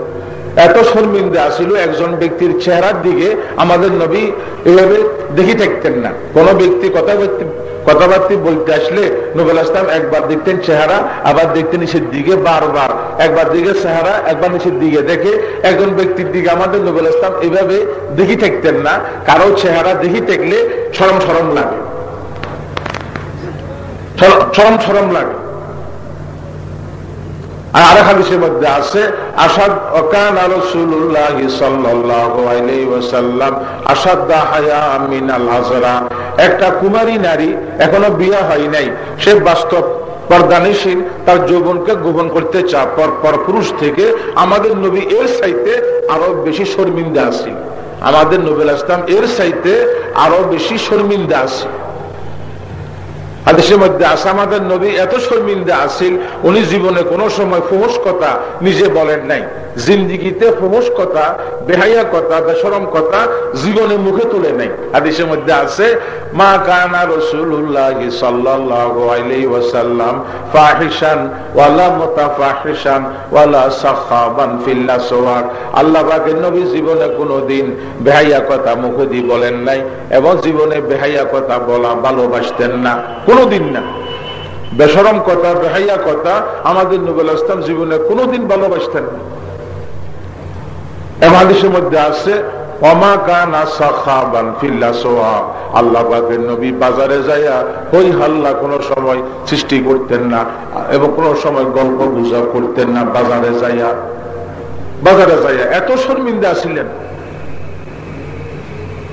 এত শর্মিন্দে আসিল একজন ব্যক্তির চেহারার দিকে আমাদের নবী এভাবে দেখি থাকতেন না। কোন ব্যক্তি কথা কথাবার্তি বলতে আসলে নবুল আসলাম একবার দেখতেন চেহারা, আবার দেখতেন নিচের দিকে বারবার। একবার দিকে চেহারা, একবার নিচের দিকে। দেখে একজন ব্যক্তির দিকে আমাদের নবুল আসলাম এভাবে দেখি থাকতেন না। কারও চেহারা দেখি থাকলে সরম সরম লাগে। সরম সরম লাগে। আর হাদিসের মধ্যে আছে আসাদ হায়া হাজরা। একটা কুমারী নারী এখনও বিয়ে হয় নাই। সে বাস্তব পর্দানিসীন তার যৌবনকে গোপন করতে চা পর পর পুরুষ থেকে আমাদের নবী এর সাইতে আরও বেশি শর্মিন্দা আছে। আমাদের নবীল ইসলাম এর সাইতে আরও বেশি শর্মিন্দা আছে। হাদিসের মধ্যে আছে, আমাদের নবী এত শর্মিন্দা আসিল উনি জীবনে কোন সময় ফোহস কথা নিজে বলেন নাই। জিন্দিগিতে ফোহস কথা বেহাইয়া কথা বেসরম কথা জীবনে মুখে তুলে নাই। হাদিসের মধ্যে আছে, মা কানা রসুল্লাহ সাল্লাল্লাহু আলাইহি ওয়াসাল্লাম ফাহিশান ওয়ালা মুতাফাহিশান ওয়ালা সাখাবান ফিল আসওয়াক আল্লাহ নবী জীবনে কোনোদিন বেহাইয়া কথা মুখে দিয়ে বলেন নাই এবং জীবনে বেহাইয়া কথা বলা ভালোবাসতেন না। কোনোদিন না। বেসরম কথা, বেহাইয়া কথা, আমাদের নবুল ইসলাম জীবনে কোনোদিন ভালোবাসতেন না। এমাদিসের মধ্যে আছে কানা সময় সৃষ্টি করতেন না এবং কোন সময় গল্প না। বাজারে যাইয়া বাজারে যাইয়া এত শর্মিন্দা ছিলেন।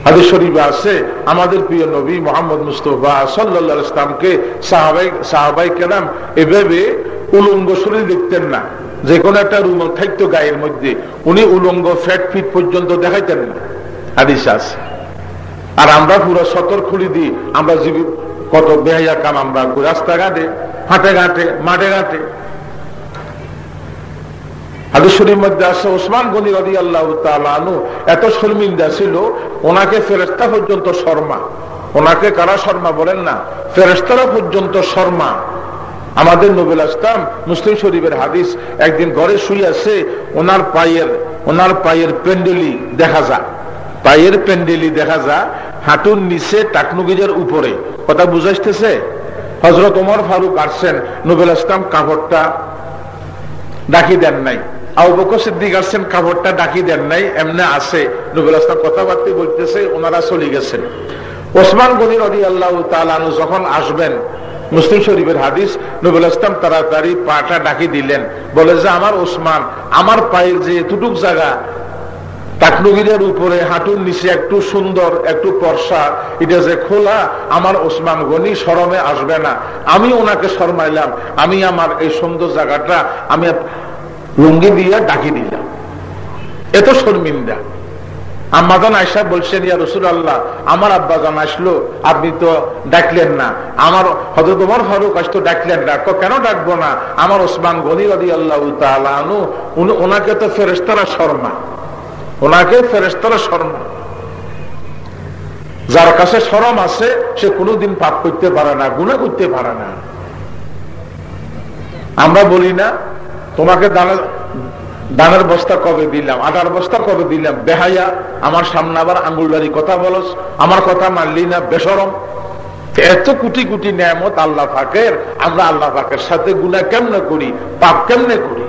হাদিস শরীফে আছে, আমাদের প্রিয় নবী মোহাম্মদ মুস্তফা সাল্লা ইসলামকে সাহাবাই সাহাবাই কেরাম এভাবে উলঙ্গ শরীর দেখতেন না। যে কোনো একটা রুম থাকতো গায়ের মধ্যে, উনি উলঙ্গ ফ্যাট ফিট পর্যন্ত দেখাইতেন না। হাদিস আছে। আর আমরা পুরো সতর খুলি দিই, আমরা জীবী কত বেহাইয়া কাম আমরা রাস্তাঘাটে, হাটে ঘাটে, মাঠে ঘাটে। হাদিসের মধ্যে আছে, ওসমান গনি রদি আল্লাহ তালু এত শর্মিন্দা ছিল, ওনাকে ফেরেস্তা পর্যন্ত শর্মা। ওনাকে কারা শর্মা বলেন না? ফেরেস্তারা পর্যন্ত শর্মা। আমাদের নবুল আসলাম মুসলিম শরীফের হাদিস একদিন ঘরে শুই আছে, ওনার পায়ের ওনার পায়ের পেন্ডেলি দেখা যায় পায়ের পেন্ডেলি দেখা যায় হাঁটুর নিচে টাকনুগিজের উপরে। কথা বুঝাইতেছে? হজরত ওমর ফারুক আসছেন, নবুল আসলাম কাপড়টা ডাকি দেন নাই। তাড়াতাড়ি পাটা ডাকি দিলেন। বলে যে, আমার ওসমান, আমার পায়ের যে এতটুক জায়গা টাকনুগিরের উপরে, হাঁটুর নিচে একটু সুন্দর, একটু পর্সা এটা যে খোলা, আমার ওসমান গনি সরমে আসবে না। আমি ওনাকে শরমাইলাম, আমি আমার এই সুন্দর জায়গাটা, আমি লুঙ্গি দিয়ে ডাকি দিলাম। এত শর্মিন্দা। আম্মাজান আয়সা বলছেন, ইয়া রসুল আল্লাহ আমার আব্বাজান আসলো, আপনি তো ডাকলেন না। আমার হজরত উমর ফারুক আসতো, ডাকলেন না। কেন ডাকবো না? আমার ওসমান গনি রদি আল্লাহ তালু ওনাকে তো ফেরেস্তারা শর্মা। ওনাকে ফেরেস্তারা শর্মা। যার কাছে সরম আছে, সে কোনোদিন পাপ করতে পারে না গুণা করতে পারে না। আমরা বলি না তোমাকে দানের দানের বস্তা কবে দিলাম? আটার বস্তা কবে দিলাম? বেহাইয়া আমার সামনে আবার আঙ্গুলদারি কথা বলস, আমার কথা মানলি না, বেসরম। এত কুটি কুটি নিয়ামত আল্লাহ ফাঁকের আমরা আল্লাহ ফাঁকের সাথে গুণা কেমনে করি? পাপ কেমনে করি?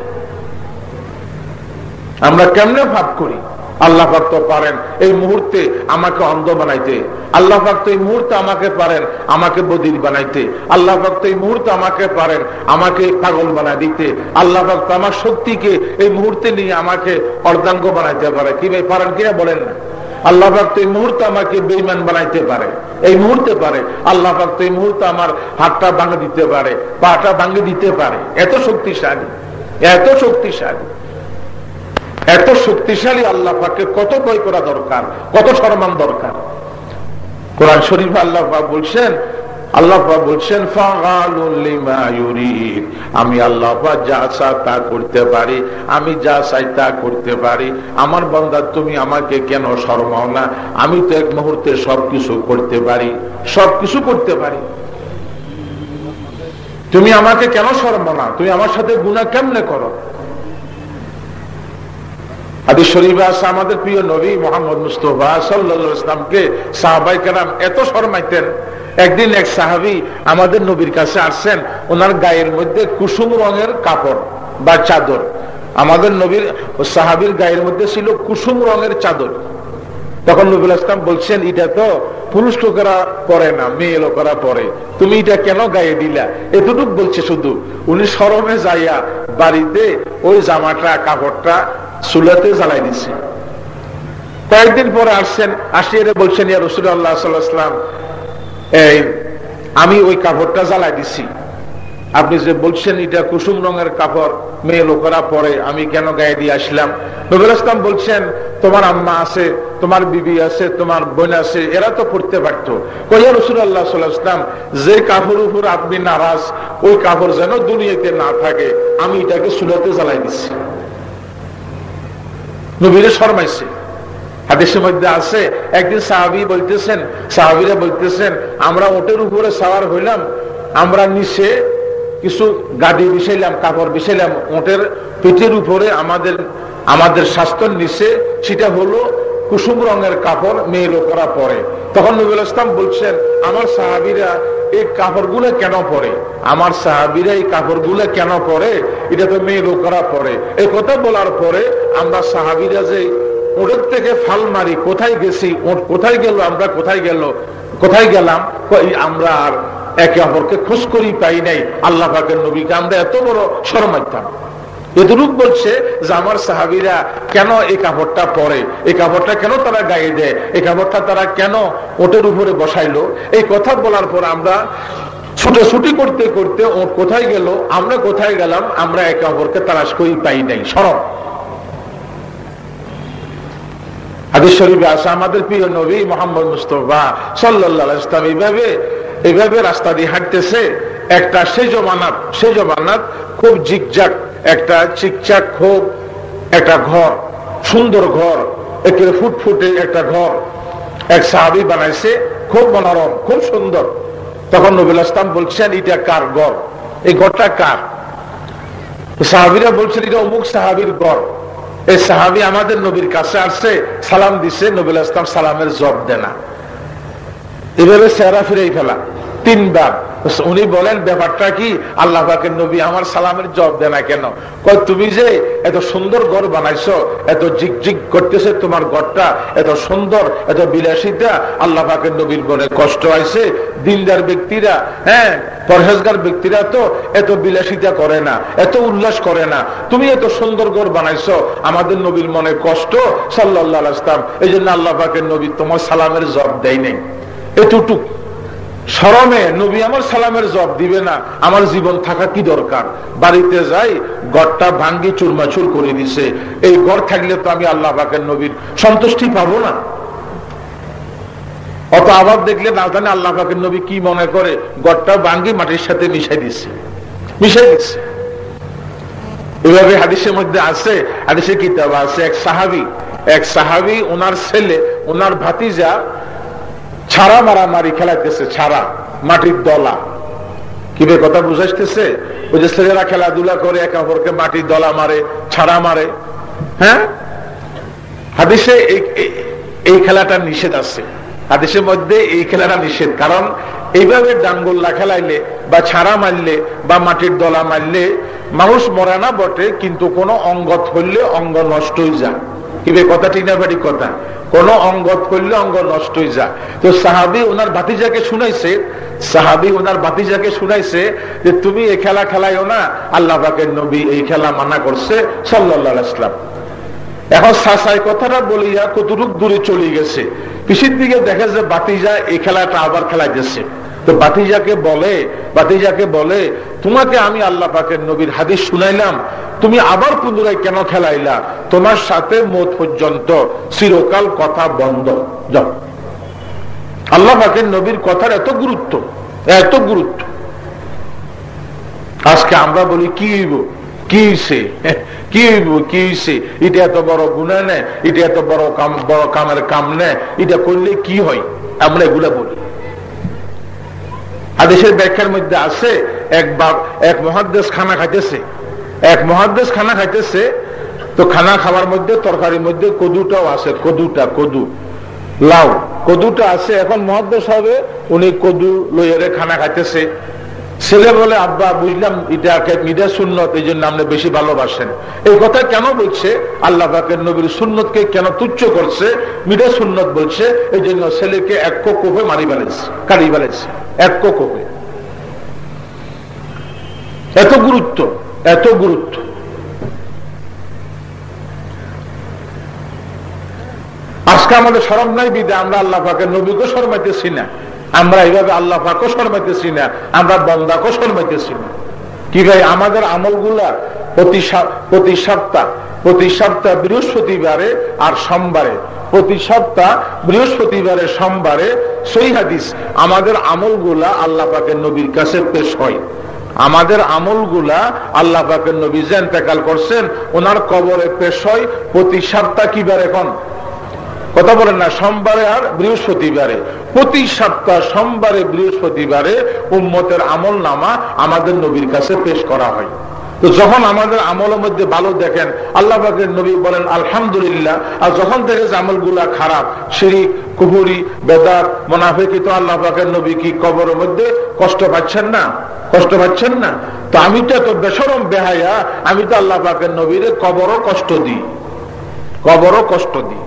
আমরা কেমনে পাপ করি? আল্লাহ পাক তো পারেন। এই মুহূর্তে আমাকে অন্ধ বানাইতে। আল্লাহ পাক তো এই মুহূর্তে আমাকে পারেন, আমাকে বদির বানাইতে। আল্লাহ পাক তো এই মুহূর্তে আমাকে পারেন, আমাকে পাগল বানাই দিতে। আল্লাহ পাক তো আমার শক্তিকে এই মুহূর্তে নিয়ে আমাকে অর্ধাঙ্গ বানাইতে পারে। কি ভাই, পারেন কিনা বলেন না? আল্লাহ ভক্ত এই মুহূর্তে আমাকে বেইমান বানাইতে পারে। এই মুহূর্তে পারে। আল্লাহ ভক্ত এই মুহূর্তে আমার হাতটা ভাঙে দিতে পারে, পাটা ভাঙে দিতে পারে। এত শক্তিশালী এত শক্তিশালী। এত শক্তিশালী আল্লাহ পাকে কত ভয় করা দরকার, কত সম্মান দরকার। কোরআন শরীফ আল্লাহ বলছেন আল্লাহ বলছেন আমি আল্লাহ যা চা তা করতে পারি, আমি যা চাই তা করতে পারি। আমার বন্দা, তুমি আমাকে কেন শর্মাও না? আমি তো এক মুহূর্তে সবকিছু করতে পারি, সবকিছু করতে পারি। তুমি আমাকে কেন শর্ম না? তুমি আমার সাথে গুণা কেমনে করো? হাদিস শরীফ আছে আমাদের প্রিয় নবী মোহাম্মদ মুস্তফা সাল্লা ইসলামকে সাহাবাই কেরাম এত একদিন এক সাহাবি আমাদের নবীর কাছে আসছেন, ওনার গায়ের মধ্যে কুসুম রঙের কাপড় বা চাদর। আমাদের নবীর সাহাবির গায়ের মধ্যে ছিল কুসুম রঙের চাদর। তখন নবীল ইসলাম বলছেন, এটা তো পুরুষ লোকেরা পরে না, মেয়ে লোকেরা পরে। তুমি এটা কেন গায়ে দিলা? এতটুক বলছে শুধু। উনি সরমে যাইয়া বাড়িতে ওই জামাটা, কাপড়টা চুলাতে জ্বালাই দিছে। কয়েকদিন পরে আসছেন, আসিয়ে বলছেন, ইয়া রসুল আল্লাহ সাল্লাহাম এই, আমি ওই কাপড়টা জ্বালাই দিছি। আপনি যে বলছেন এটা কুসুম রঙের কাপড়, মেয়ে লোকেরা পরে, আমি কেন গায়ে দিয়ে আসলাম? নবুল ইসলাম বলছেন, তোমার আম্মা আছে, তোমার বিবি আছে, তোমার বোন আছে, এরা তো পড়তে পারতো। কইয়া রসুল আল্লাহ সাল্লাহাম যে কাপড় উপর আপনি নারাজ, ওই কাপড় যেন দুনিয়াতে না থাকে, আমি এটাকে সুলাতে জ্বালাই দিচ্ছি নবীরে শর্মাইছে। হাদিসের মধ্যে আছে, একদিন সাহাবি বলতেছেন, সাহাবিরা বলতেছেন, আমরা ওটের উপরে সাওয়ার হইলাম, আমরা নিচে কিছু গাড়ি বিছাইলাম, কাপড় বিছাইলাম, ওটের পিঠের উপরে আমাদের আমাদের স্বাস্থ্যের নিচে সেটা হলো কুসুম রঙের কাপড় মেয়ে লোকেরা পরে। তখন নবুল ইসলাম বলছেন, আমার সাহাবিরা এই কাপড়গুলো কেন পরে? আমার সাহাবিরা এই কাপড়গুলো কেন পরে? এটা তো মেয়ে লোকেরা পরে। এই কথা বলার পরে আমরা সাহাবিরা যে ওদের থেকে ফাল মারি, কোথায় গেছি ওট কোথায় গেল, আমরা কোথায় গেল, কোথায় গেলাম আমরা আর একে অপরকে খোঁজ করি পাই নাই। আল্লাহ নবীকে আমরা এত বড় সরমাইতাম এতটুক বলছে যে আমার সাহাবিরা কেন এই কাপড়টা পরে? এই কাপড়টা কেন তারা গায়ে দেয়? এই কাপড়টা তারা কেন ওটের উপরে বসাইলো? এই কথা বলার পর আমরা ছুটোছুটি করতে করতে ওট কোথায় গেল? আমরা কোথায় গেলাম? আমরা একে অপরকে তারাস করি পাই নাই। সরব। হাদিস শরীফে আছে, আমাদের প্রিয় নবী মোহাম্মদ মুস্তফা সাল্লাহ ইসলাম এইভাবে এইভাবে রাস্তা দিয়ে হাঁটতেছে। একটা সে জমানাত সে জমানাত খুব জিকজাক একটা চিকচাক খুব একটা ঘর, সুন্দর ঘর, একের ফুটফুটে একটা ঘর। এক সাহাবি বানাইছে খুব মনোরম খুব সুন্দর। তখন নবীল ইসলাম বলছেন, এটা কার ঘর? এই ঘরটা কার? সাহাবিরা বলছেন, এটা অমুক সাহাবির ঘর। এই সাহাবি আমাদের নবীর কাছে আসছে, সালাম দিছে, নবীল ইসলাম সালামের জব দেনা। এভাবে চেহারা ফিরেই ফেলা। তিনবার উনি বলেন, ব্যাপারটা কি? আল্লাহ পাকের নবী আমার সালামের জব দেয় না কেন? তুমি যে এত সুন্দর ঘর বানাইছো, এত জিগ করতেছে তোমার ঘরটা, এত সুন্দর, এত বিলাসিতা, আল্লাহ পাকের নবীর মনে কষ্ট হয়েছে দিনদার ব্যক্তিরা হ্যাঁ পরহেজগার ব্যক্তিরা তো এত বিলাসিতা করে না, এত উল্লাস করে না। তুমি এত সুন্দর ঘর বানাইছো, আমাদের নবীর মনে কষ্ট সাল্লাহ আসলাম এই জন্য আল্লাহ পাকের নবী তোমার সালামের জব দেয় নেই। এতটুক। সরমে নবী আমার সালামের জব দিবে না। আমার জীবন থাকা কি দরকার? বাড়িতে যাই গড়টা ভাঙ্গি চুরমাচুর করে দিছে। এই গড় থাকলে তো আমি আল্লাহ পাকের নবীর সন্তুষ্টি পাবো না। অত আবার দেখলে না জানে আল্লাহ পাকের নবী কি মনে করে। গড়টা ভাঙ্গি মাটির সাথে মিশাই দিচ্ছে মিশাই দিচ্ছে এভাবে হাদিসের মধ্যে আছে, হাদিসের কিতাব আছে, এক সাহাবি এক সাহাবি, ওনার ছেলে, ওনার ভাতিজা ছাড়া মারামারি খেলাইতেছে, ছাড়া, মাটির দলা। কীভাবে কথা বুঝাইতেছে? ওই যে ছেলেরা খেলাধুলা করে, একে অপরকে মাটির দলা মারে, ছাড়া মারে। হ্যাঁ? হাদিসে এই খেলাটা নিষেধ আছে। হাদিসের মধ্যে এই খেলাটা নিষেধ। কারণ এইভাবে ডাঙ্গোল্লা খেলাইলে বা ছাড়া মারলে বা মাটির দলা মারলে, মানুষ মরে না বটে, কিন্তু কোনো অঙ্গ ধরলে অঙ্গ নষ্ট হয়ে যায়। কিবে কথা ঠিক না বাড়ি কথা। কোন অঙ্গ করলে অঙ্গ নষ্ট হয়ে যায়। তো সাহাবি ওনার বাতিজাকে শুনাইছে, সাহাবি ওনার বাতিজাকে শুনাইছে যে তুমি এই খেলা খেলাইও না, আল্লাহ পাকের নবী এই খেলা মানা করছে সাল্লাহ ইসলাম এখন সাসাই কথাটা বলিয়া কতটুক দূরে চলে গেছে। পিছির দিকে দেখে যে বাতিজা এই খেলাটা আবার খেলাইতেছে। তো বাতিজাকে বলে বাতিজাকে বলে, তোমাকে আমি আল্লাহ পাকের নবীর হাদিস শুনাইলাম। তুমি আবার পুনরায় কেন খেলাইলা? তোমার সাথে মত পর্যন্ত চিরকাল কথা বন্ধ। যাও। আল্লাহ পাকের নবীর কথার এত গুরুত্ব এত গুরুত্ব। আজকে আমরা বলি, কি কি *laughs* কি কি এটা এত বড় গুণা নেয় এটা এত বড় কাম, বড় কামের কাম নেয় এটা করলে কি হয়? আমরা এগুলা বলি। আদেশের ব্যাখ্যার মধ্যে আছে, এক বাপ, এক মহাদ্দেশ খানা খাইতেছে। এক মহাদ্দেশ খানা খাইতেছে, তো খানা খাওয়ার মধ্যে, তরকারির মধ্যে কদুটাও আছে, কদুটা, কদু। লাউ, কদুটা আছে, এখন মহাদ্দেশ হবে, উনি কদু লইয়ারে খানা খাইতেছে। ছেলে বলে, আব্বা, বুঝলাম এটা মিডা সুন্নত এই জন্য আপনি বেশি ভালোবাসেন। এই কথা কেন বলছে? আল্লাহ পাকের নবীর সুন্নতকে কেন তুচ্ছ করছে? মিডা সুন্নত বলছে এই জন্য ছেলেকে এক কোপে মারি বেলেছে কারি বেলেছে এক কোপে। এত গুরুত্ব এত গুরুত্ব। আজকে আমাদের সরম নাই বিদে, আমরা আল্লাহ পাকের নবীকে শরমাইতেছি না। আমরা এইভাবে আল্লাহ পাকও শরমাইতেছি না, আমরা বন্দাকেও শরমাইতেছি না। কি ভাই, আমাদের আমলগুলা প্রতি প্রতি সপ্তাহ প্রতি সপ্তাহ বৃহস্পতিবারে আর সোমবারে। প্রতি সপ্তাহ বৃহস্পতিবারে, সোমবারে সই হাদিস, আমাদের আমলগুলা আল্লাহ পাকের নবীর কাছে পেশ হয়। আমাদের আমলগুলা আল্লাহ পাকের নবী যে ইন্তেকাল করছেন, ওনার কবরে পেশ হয় প্রতি সপ্তাহ কি বার এখন? কথা বলেন না, সোমবারে আর বৃহস্পতিবারে। প্রতি সপ্তাহ সোমবারে, বৃহস্পতিবারে উম্মতের আমল নামা আমাদের নবীর কাছে পেশ করা হয়। তো যখন আমাদের আমলের মধ্যে ভালো দেখেন, আল্লাহ নবী বলেন, আলহামদুলিল্লাহ। আর যখন থেকে আমলগুলা খারাপ, শিরিক কুহুরি বেদাত, মোনাফেকি আল্লাহ পাকের নবী কি কবরের মধ্যে কষ্ট পাচ্ছেন না? কষ্ট পাচ্ছেন না? তো আমি তো এত বেসরম বেহায়া, আমি তো আল্লাহ পাকের নবীরে কবরও কষ্ট দিই। কবরও কষ্ট দিই।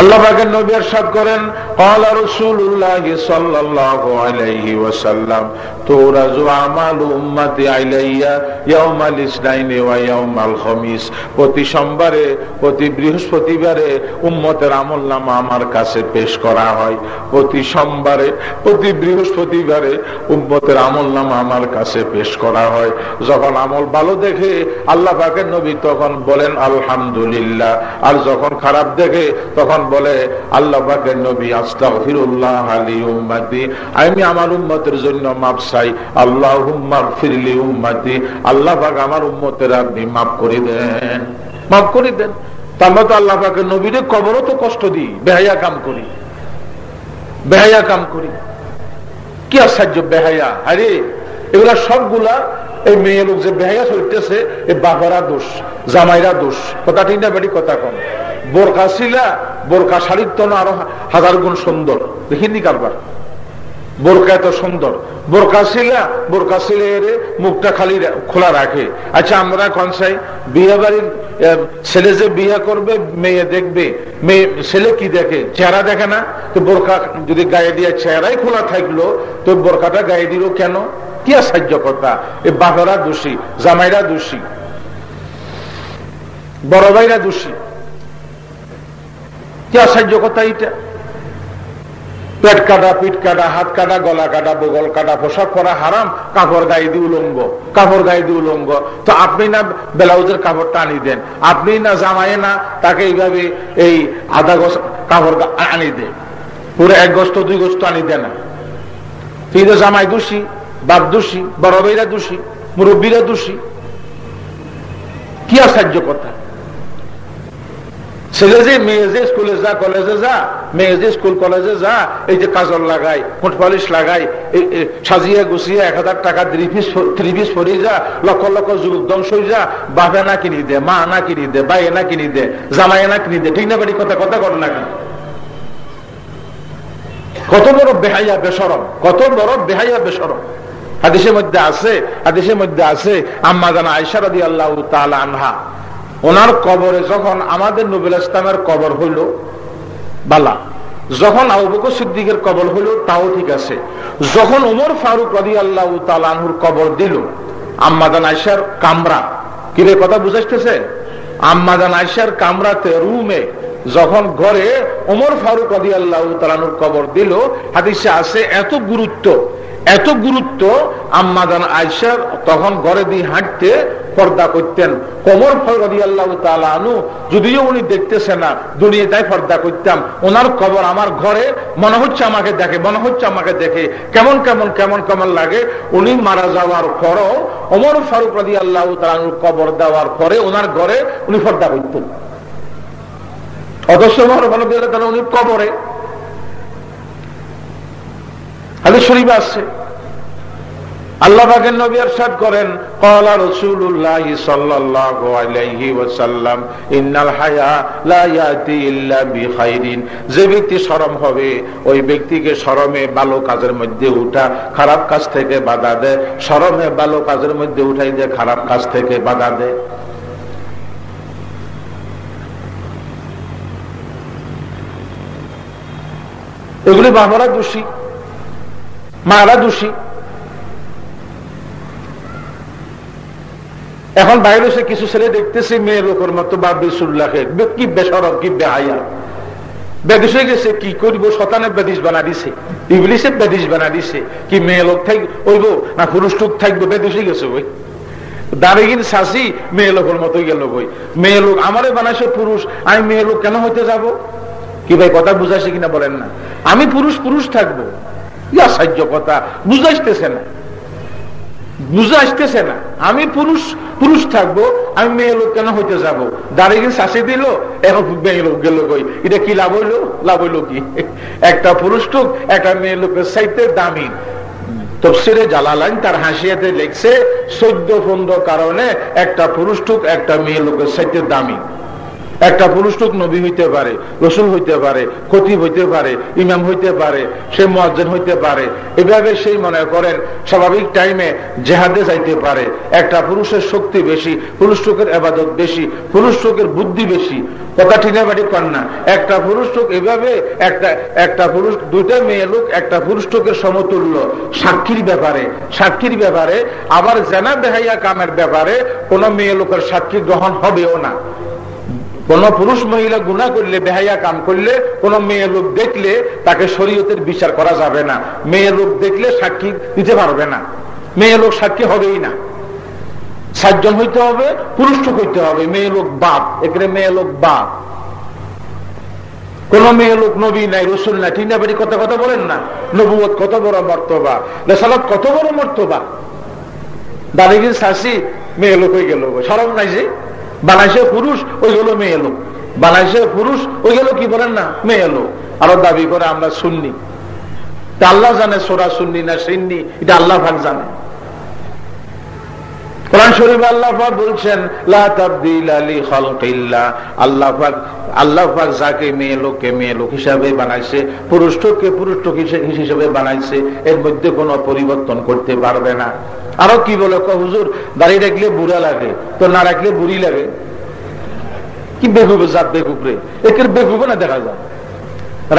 আল্লাহ পাকের নবী ارشاد করেন قال رسول الله صلى الله عليه وسلم تورز اعمال امتي علي يوم الاثنين ويوم الخميس প্রতি সোমবারে প্রতি বৃহস্পতিবারে উম্মতের আমলনামা আমার কাছে পেশ করা হয় প্রতি সোমবারে প্রতি বৃহস্পতিবারে উম্মতের আমলনামা আমার কাছে পেশ করা হয় যখন আমল ভালো দেখে আল্লাহ পাকের নবী তখন বলেন আলহামদুলিল্লাহ আর যখন খারাপ দেখে তখন বলে, আল্লাহ পাকের নবী, আস্তাগফিরুল্লাহ আলী উম্মতি। আমি আমার উম্মতের জন্য মাপ চাই। আল্লাহ ফিরলি উম্মতি। আল্লাহ পাক আমার উম্মতের আপনি মাফ করে দেন। মাফ করে দেন। তারপর তো আল্লাহ পাকের নবীরে কবরও তো কষ্ট দিই। বেহাইয়া কাম করি। বেহাইয়া কাম করি। কি আশ্চর্য বেহাইয়া আরে, এগুলা সবগুলা এই মেয়ে লোক যে বেহাইয়া চলতেছে এই বাবারা দোষ, জামাইরা দোষ। কথা ঠিক না বেটি, কথা কম। বোরকা ছিলা বোরকা শাড়ির তো আরও হাজার গুণ সুন্দর। দেখিনি কারবার। বোরকা এত সুন্দর। বোরকা ছিলা বোরকা ছিলে এরে মুখটা খালি খোলা রাখে। আচ্ছা আমরা কনসাই বিয়ে বাড়ির ছেলে যে বিয়ে করবে, মেয়ে দেখবে। মেয়ে, ছেলে কি দেখে? চেহারা দেখে না? তো বোরকা যদি গায়ে দিয়ে চেহারাই খোলা থাকল, তো বোরকাটা গায়ে দিল কেন? কি আশ্চর্য কথা এই বাঘরা দোষী, জামাইরা দোষী, বড় ভাইরা দোষী। কি আশ্চর্য কথা এইটা? পেট কাটা, পিঠ কাটা, হাত কাটা, গলা কাটা, বগল কাটা, পোশাক পরা হারাম, কাপড় গায়ে দিয়ে উলঙ্গ, কাপড় গায়ে দিয়ে উলঙ্গ। তো আপনি না ব্লাউজের কাপড়টা আনি দেন, আপনি না জামাই না, তাকে এইভাবে এই আধা গছ কাপড় আনি দেন। পুরো এক গস্ত, দুই গস্ত আনি দেন না। তুই তো জামাই দোষী, বাপ দোষী, বড় ভাইরা দোষী, মুরব্বীরা দোষী, কি আশ্চর্য কথা? ছেলে যে স্কুলে যা, কলেজে যা মেয়ে যে স্কুল, কলেজে যা, এই যে কাজল লাগাই পলিশ লাগাই সাজিয়ে গুছিয়ে এক হাজার টাকা থ্রি পিস যা, লক্ষ লক্ষ যুবক ধ্বংস যা, বাপে না কিনি দে, মা না কিনি দে কিনি দে, জামাই না কিনি দে, ঠিক না বাড়ি কথা কথা কত বড় বেহাইয়া বেসরম, কত বড় বেহাইয়া বেসরম। মধ্যে আছে, হাদিসের মধ্যে আছে, আম্মা জানা আয়সারাদি আল্লাহ তালা আনহা ওনার কবরে যখন আমাদের নবুল ইসলামের কবর হইল, বালা, যখন আবুক সিদ্দিকের কবর হইল, তাও ঠিক আছে। যখন উমর ফারুক রদি আল্লাহ তালানহুর কবর দিল আম্মাদান আয়সার কামরা কিরে কথা বুঝাইতেছে? আম্মাদান আয়সার কামরাতে রুমে যখন ঘরে ওমর ফারুক রদি আল্লাহ তালানুর কবর দিল, হাদিসে আছে এত গুরুত্ব এত গুরুত্ব আম্মাদান আয়সার তখন ঘরে দিয়ে হাঁটতে পর্দা করতেন। কোমর ফরদি আল্লাহ তালু যদিও উনি দেখতেছে না দুনিয়াটাই পর্দা করতাম। ওনার খবর আমার ঘরে, মনে হচ্ছে আমাকে দেখে, মনে হচ্ছে আমাকে দেখে। কেমন কেমন কেমন কেমন লাগে? উনি মারা যাওয়ার পরও ওমর ফারুক রদি আল্লাহ তালুর কবর দেওয়ার পরে ওনার ঘরে উনি পর্দা করতেন। অদস্য উনি কবরে। হাদিস শরীফ আসছে আল্লাহ পাকের নবী ارشاد করেন قال رسول الله صلى الله عليه وسلم ان الحياء لا ياتي الا بخير যে ব্যক্তি শরম হবে ওই ব্যক্তিকে শরমে ভালো কাজের মধ্যে উঠা খারাপ কাজ থেকে বাধা দেয় শরমে ভালো কাজের মধ্যে উঠাই দেয় খারাপ কাজ থেকে বাধা দেয় এগুলি বাবারা দোষী মারা দোষী। এখন বাইরে সে কিছু ছেলে দেখতেছে, মেয়ের ওপর মতো বা বিসুল্লাহের কি বেসরব, কি বেহাইয়া বেদিস হয়ে গেছে, কি করব? শতানে বেদিস বানা দিছে। ইংলিশে বেদিস বানা দিছে। কি মেয়ে লোক ওইব না পুরুষ টুক বেদিস হয়ে গেছে ওই শাসি মেয়ে লোকের গেল মেয়ে লোক আমারে বানাইছে পুরুষ, আমি মেয়ে লোক কেন হইতে যাব? কি ভাই কথা বুঝাইছে কিনা বলেন না। আমি পুরুষ পুরুষ থাকব। কথা। বুঝাইতেছে না। না। আমি পুরুষ পুরুষ থাকব, আমি মেয়ে লোক কেন হইতে দাঁড়িয়ে শাসি দিল? এখন মেয়ে লোক গেল কই? এটা কি লাভ হইল? লাভ হইল কি? একটা পুরুষ টুক একটা মেয়ে লোকের সাইতে দামি। তফসিরে জালালাইন তার হাসিয়াতে লিখছে, চোদ্দ পনেরো কারণে একটা পুরুষ টুক একটা মেয়ে লোকের সাইতে দামি। একটা পুরুষ লোক নবী হইতে পারে, রসুল হইতে পারে, খতিব হইতে পারে, ইমাম হইতে পারে, সে মজ্জেন হইতে পারে, এভাবে সেই মনে করেন স্বাভাবিক টাইমে জেহাদে যাইতে পারে। একটা পুরুষের শক্তি বেশি, পুরুষ লোকের আবাদত বেশি, পুরুষ লোকের বুদ্ধি বেশি। কথা না। একটা এভাবে, একটা একটা পুরুষ, দুইটা মেয়ে লোক একটা পুরুষ সমতুল্য। সাক্ষীর ব্যাপারে সাক্ষীর ব্যাপারে, আবার জেনা বেহাইয়া কামের ব্যাপারে কোন মেয়ে লোকের সাক্ষী গ্রহণ হবেও না। কোন পুরুষ মহিলা গুণা করলে বেহাইয়া কাম করলে, কোন মেয়ে লোক দেখলে তাকে শরীয়তের বিচার করা যাবে না। মেয়ে লোক দেখলে সাক্ষী দিতে পারবে না। মেয়ে লোক সাক্ষী হবেই না। সাতজন হইতে হবে পুরুষ হইতে হবে। মেয়ে লোক বাপ এখানে মেয়ে লোক বাপ। কোন মেয়ে লোক নবী নাই, রসুল নাই ঠিক না বাড়ি কথা কথা বলেন না? নবুবত কত বড় মর্তবা। রেসালত কত বড় মর্তবা। দাঁড়িয়ে শাসি মেয়ে লোক হয়ে গেল। সরম নাই যে? বানাইছে পুরুষ, ওই হলো মেয়ে এলো বানাইছে পুরুষ, ওই হলো কি বলেন না? মেয়ে এলো আরও দাবি করে আমরা শুননি আল্লাহ জানে সোরা শুননি না শুননি এটা আল্লাহ ভাগ জানে। কোরআন শরীফ বলছেন যাকে মেয়ে লোককে মেয়ে লোক হিসাবে বানাইছে পুরুষ টোককে পুরুষ বানাইছে, এর মধ্যে কোনো পরিবর্তন করতে পারবে না। আরও কি বলে? হুজুর দাঁড়িয়ে রাখলে বুড়া লাগে, তো না রাখলে বুড়ি লাগে? কি বেকুবে জাত বেকুপরে একের বেকুবে না দেখা যায়।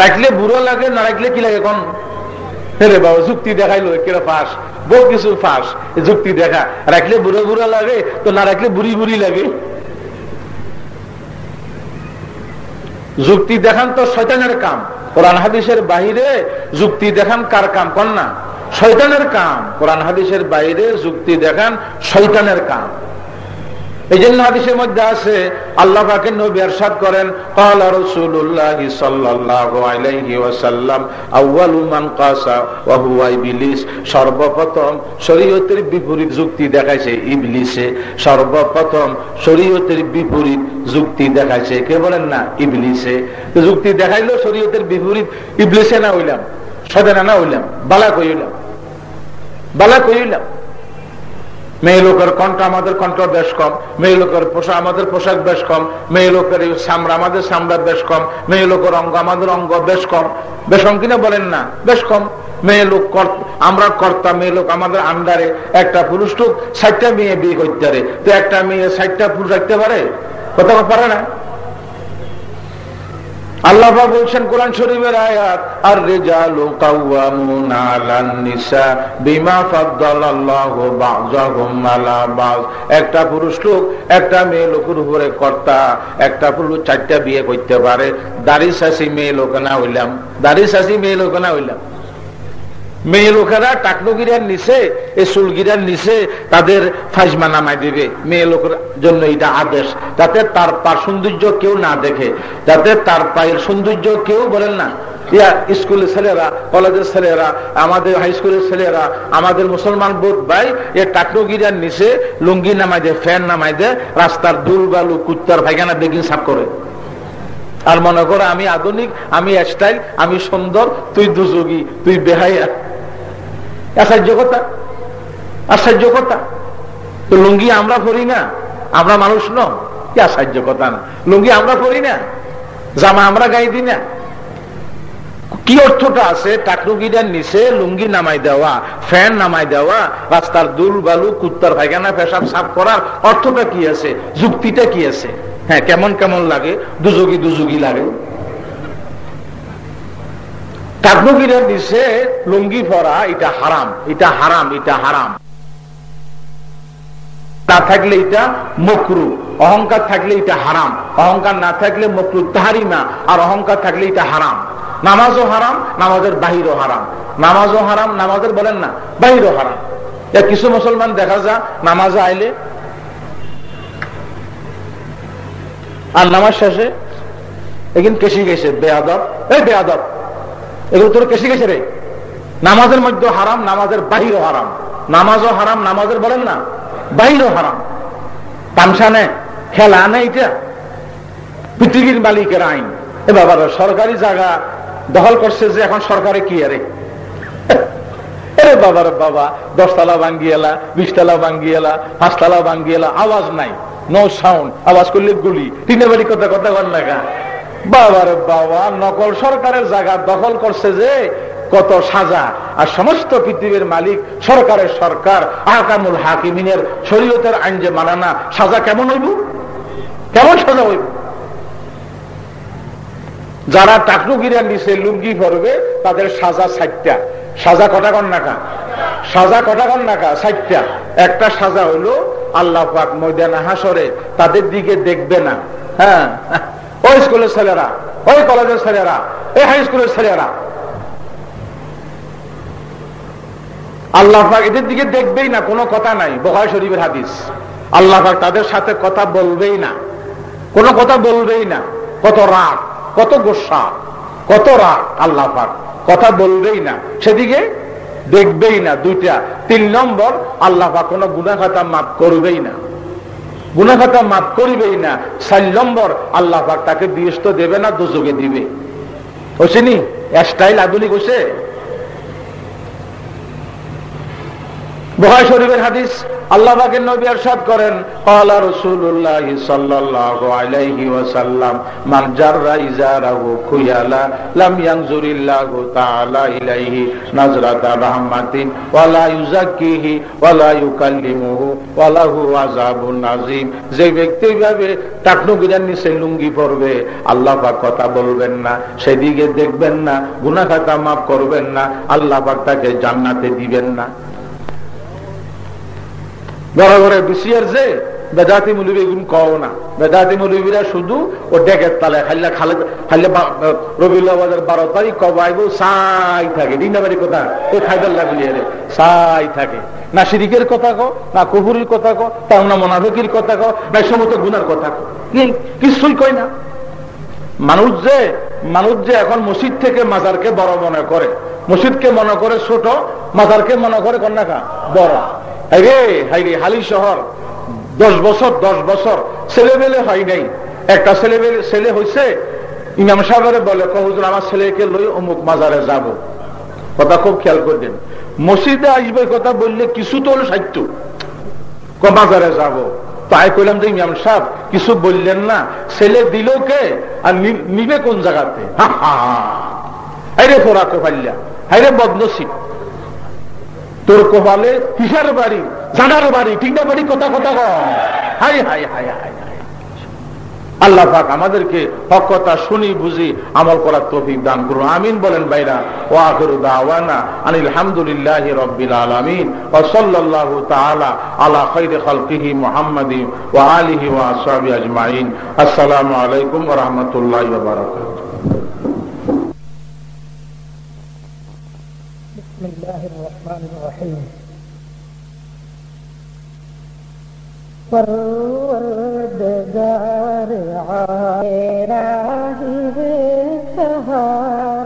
রাখলে বুড়ো লাগে, না রাখলে কি লাগে কোন? বাবা, যুক্তি দেখাইলো ফাঁস। বহু কিছু ফাঁস। যুক্তি দেখা। রাখলে বুড়ো লাগে, তো না রাখলে বুড়ি বুড়ি লাগে। যুক্তি দেখান তো শয়তানের কাম। কোরআন হাদিসের বাহিরে যুক্তি দেখান কার কাম কন না শৈতানের কাম। কোরআন হাদিসের বাইরে যুক্তি দেখান শৈতানের কাম। এই জন্য হাদিসের মধ্যে আছে, আল্লাহ পাকে নবী আরশাদ করেন ক্বালা রাসূলুল্লাহ সাল্লাল্লাহু আলাইহি ওয়াসাল্লাম, আউয়ালু মান কাসা ওয়া হুয়া ইবলিস। সর্বপ্রথম শরীয়তের বিপরীত যুক্তি দেখাইছে ইবলিসে। সর্বপ্রথম শরীয়তের বিপরীত যুক্তি দেখাইছে। কে বলেন না? ইবলিসে। যুক্তি দেখাইলো শরীয়তের বিপরীত ইবলিসে না হইলাম সদেনা না হইলাম, বালা কইলাম। বালা কইলাম। মেয়ে লোকের কণ্ঠ আমাদের কণ্ঠ বেশ কম, মেয়ে লোকের পোশাক আমাদের পোশাক বেশ কম, মেয়ে লোকের সামরা আমাদের সামরা বেশ কম, মেয়ে লোকের অঙ্গ আমাদের অঙ্গ বেশ কম। বেশ কম কিনা বলেন না? বেশ কম। মেয়ে লোক আমরা কর্তা, মেয়ে লোক আমাদের আন্ডারে। একটা পুরুষ লোক ষাটটা মেয়ে বিয়ে করতে পারে। তো একটা মেয়ে ষাটটা পুরুষ রাখতে পারে? কথা পারে না। আল্লাহ বলছেন, কোরআন শরীফের আয়াত আর একটা পুরুষ লোক, একটা মেয়ে লোকের উপরে কর্তা, একটা পুরুষ চারটা বিয়ে করতে পারে। দাড়ি শাসি মেয়ে লোক না হইলাম। দাড়ি শাসি মেয়ে লোক না হইলাম। মেয়ে লোকেরা টাকনগিরার নিচে, এই সুলগিরার নিচে তাদের ফাইজমা নামাই দিবে। মেয়ে লোকের জন্য এটা আদেশ। যাতে তার পার সৌন্দর্য কেউ না দেখে, যাতে তার পায়ের সৌন্দর্য কেউ বলেন না। ইয়া, স্কুলের ছেলেরা, কলেজের ছেলেরা, আমাদের হাই স্কুলের ছেলেরা, আমাদের মুসলমান বোধ ভাই, এ টাকনগিরার নিচে লুঙ্গি নামাই দেয়, ফ্যান নামাই দেয়, রাস্তার দুল বালু, কুত্তার ভাইখানা বেগিন সাফ করে। আর মনে করো, আমি আধুনিক, আমি স্টাইল আমি সুন্দর, তুই দুযোগী, তুই বেহাইয়া আশ্চর্য কথা। তো লুঙ্গি আমরা পড়ি না, আমরা মানুষ ন কি আশ্চর্য কথা না। লুঙ্গি আমরা পড়ি না, জামা আমরা গাই দিই না। কি অর্থটা আছে? টাকরুগিটার নিচে লুঙ্গি নামাই দেওয়া, ফ্যান নামাই দেওয়া, রাস্তার দুল বালু, কুত্তার ভাইখানা পেশাব সাফ করার অর্থটা কি আছে? যুক্তিটা কি আছে? হ্যাঁ কেমন কেমন লাগে? দুযোগী দুযোগী লাগে। দিছে লুঙ্গি এটা হারাম এটা হারাম এটা হারাম। থাকলে এটা? মকরু। অহংকার থাকলে এটা হারাম। অহংকার না থাকলে মকরু আর অহংকার থাকলে এটা হারাম। নামাজও হারাম, নামাজের বাহিরও হারাম। নামাজও হারাম, নামাজের বলেন না, বাহিরও হারাম। কিছু মুসলমান দেখা যা, নামাজ আইলে, আর নামাজ শেষে এখানে কেসি গেছে, বেয়াদব। এই বেয়াদব। এগুলো তোর কেসি গেছে রে? নামাজের মধ্যে হারাম, নামাজের বাহিরও হারাম। নামাজও হারাম, নামাজের বলেন না, বাহিরও হারাম। তামসানে খেলা নেই পৃথিবীর মালিকের আইন। এ বাবার সরকারি জায়গা দখল করছে যে এখন সরকারে কি আরে? বাবার বাবা দশতলা ভাঙ্গিয়েলা বিশতলা ভাঙ্গিয়েলা পাঁচতলা ভাঙ্গিয়েলা আওয়াজ নাই। নো সাউন্ড আওয়াজ করলে গুলি। তিনে বাড়ি কথা কথা না বাবার বাবা নকল সরকারের জায়গা দখল করছে যে কত সাজা। আর সমস্ত পৃথিবীর মালিক সরকারের সরকার আকামুল হাকিমিনের শরীয়তের আইন যে মানানা সাজা কেমন হইব? কেমন সাজা হইব? যারা টাকলুগিরা নিচে লুঙ্গি ভরবে তাদের সাজা ষাটটা। সাজা কটা কন্যাকা? সাজা কটা কন্যাকা? ষাটটা। একটা সাজা হইল, আল্লাহ পাক ময়দানা হাসরে তাদের দিকে দেখবে না। হ্যাঁ? ওই স্কুলের ছেলেরা, ওই কলেজের ছেলেরা, এই হাই স্কুলের ছেলেরা। আল্লাহ এদের দিকে দেখবেই না, কোনো কথা নাই বোহাই শরীফের হাদিস। আল্লাহ তাদের সাথে কথা বলবেই না। কোনো কথা বলবেই না। কত রাগ, কত গোসা, কত রাগ আল্লাহ কথা বলবেই না। সেদিকে দেখবেই না দুইটা। তিন নম্বর, আল্লাহ পাক কোনো গুণাখাতা মাফ করবেই না। গুণাখাতা মাফ করিবেই না। চার নম্বর, আল্লাহ তাকে বিয়স্ত দেবে না দুযোগে দিবে। হচ্ছেনি স্টাইল আধুনিক হচ্ছে বহাই শরীফের হাদিস আল্লাহ পাকের নবী আরশাদ করেন ক্বালা রাসূলুল্লাহ সাল্লাল্লাহু আলাইহি ওয়াসাল্লাম, মান জাররা লাম ইয়ানজুরিল্লাহু তাআলা ইলাইহি নাজরাতা রাহমাতিন ওয়ালা ইউযাক্কিহি ওয়ালা ইউকাল্লিমুহু ওয়ালাহু আযাবুন আযীম। যে ব্যক্তি ভাবে টাকনু গিরার নিচে লুঙ্গি পরবে, আল্লাহ পাক কথা বলবেন না, সেদিকে দেখবেন না, গুনাহ খাতা মাফ করবেন না, আল্লাহ পাক তাকে জান্নাতে দিবেন না। ঘরে ঘরে বিসিয়ার যে বেদাতি মুলিবি এগুলো কও না। বেদাতি মুলিবিরা শুধু ও ডেকের তালে খাইলে খালে খাইলে রবিউল্লাহ বাজার বারো তারিখ কবাইব সাই থাকে। ডিনাবাড়ি কথা ওই খাইদার লাগলি রে সাই থাকে। না সিরিকের কথা কো না কুহুরির কথা কো তা না মোনাফিকির কথা কো না সমস্ত গুনার কথা কো কিছুই কই না। মানুষ যে মানুষ যে এখন মসজিদ থেকে মাজারকে বড় মনে করে। মসজিদকে মনে করে ছোট, মাজারকে মনে করে কন্যাকা বড়। হাইরে হাইরে, হালি শহর। দশ বছর দশ বছর। ছেলে মেলে হয় নাই। একটা ছেলে ছেলে হয়েছে ইমাম বলে আমার ছেলেকে লই অমুক মাজারে যাব। কথা খুব খেয়াল করবেন। মসজিদে আসবে কথা বললে কিছু তো হলো সাহিত্য। মাজারে যাব। তাই কইলাম যে, ইমাম কিছু বললেন না। ছেলে দিল কে? আর নিবে কোন জায়গাতে? হাইরে ফোরা কোফাল্লা হাইরে, বদনসিব। তোর কোপালে কিসার বাড়ি? জানার বাড়ি। ঠিক বাড়ি কথা কথা হাই হাই হাই হাই আল্লাহ পাক আমাদেরকে হকতা শুনি, বুঝি, আমল করার তৌফিক দান করুন। আমিন বলেন বাইরা ও আখরু দাওয়ানা আনিল হামদুলিল্লাহি রাব্বিল আলামিন। ওয়া সাল্লাল্লাহু তাআলা আলা খাইরি খালকিহি মুহাম্মাদিন ওয়া আলিহি ওয়া আসহাবি আজমাইন। আসসালামু আলাইকুম ওয়া রাহমাতুল্লাহি ওয়া বারাকাতুহু। بسم الله الرحمن الرحيم. ورد زارع في سهار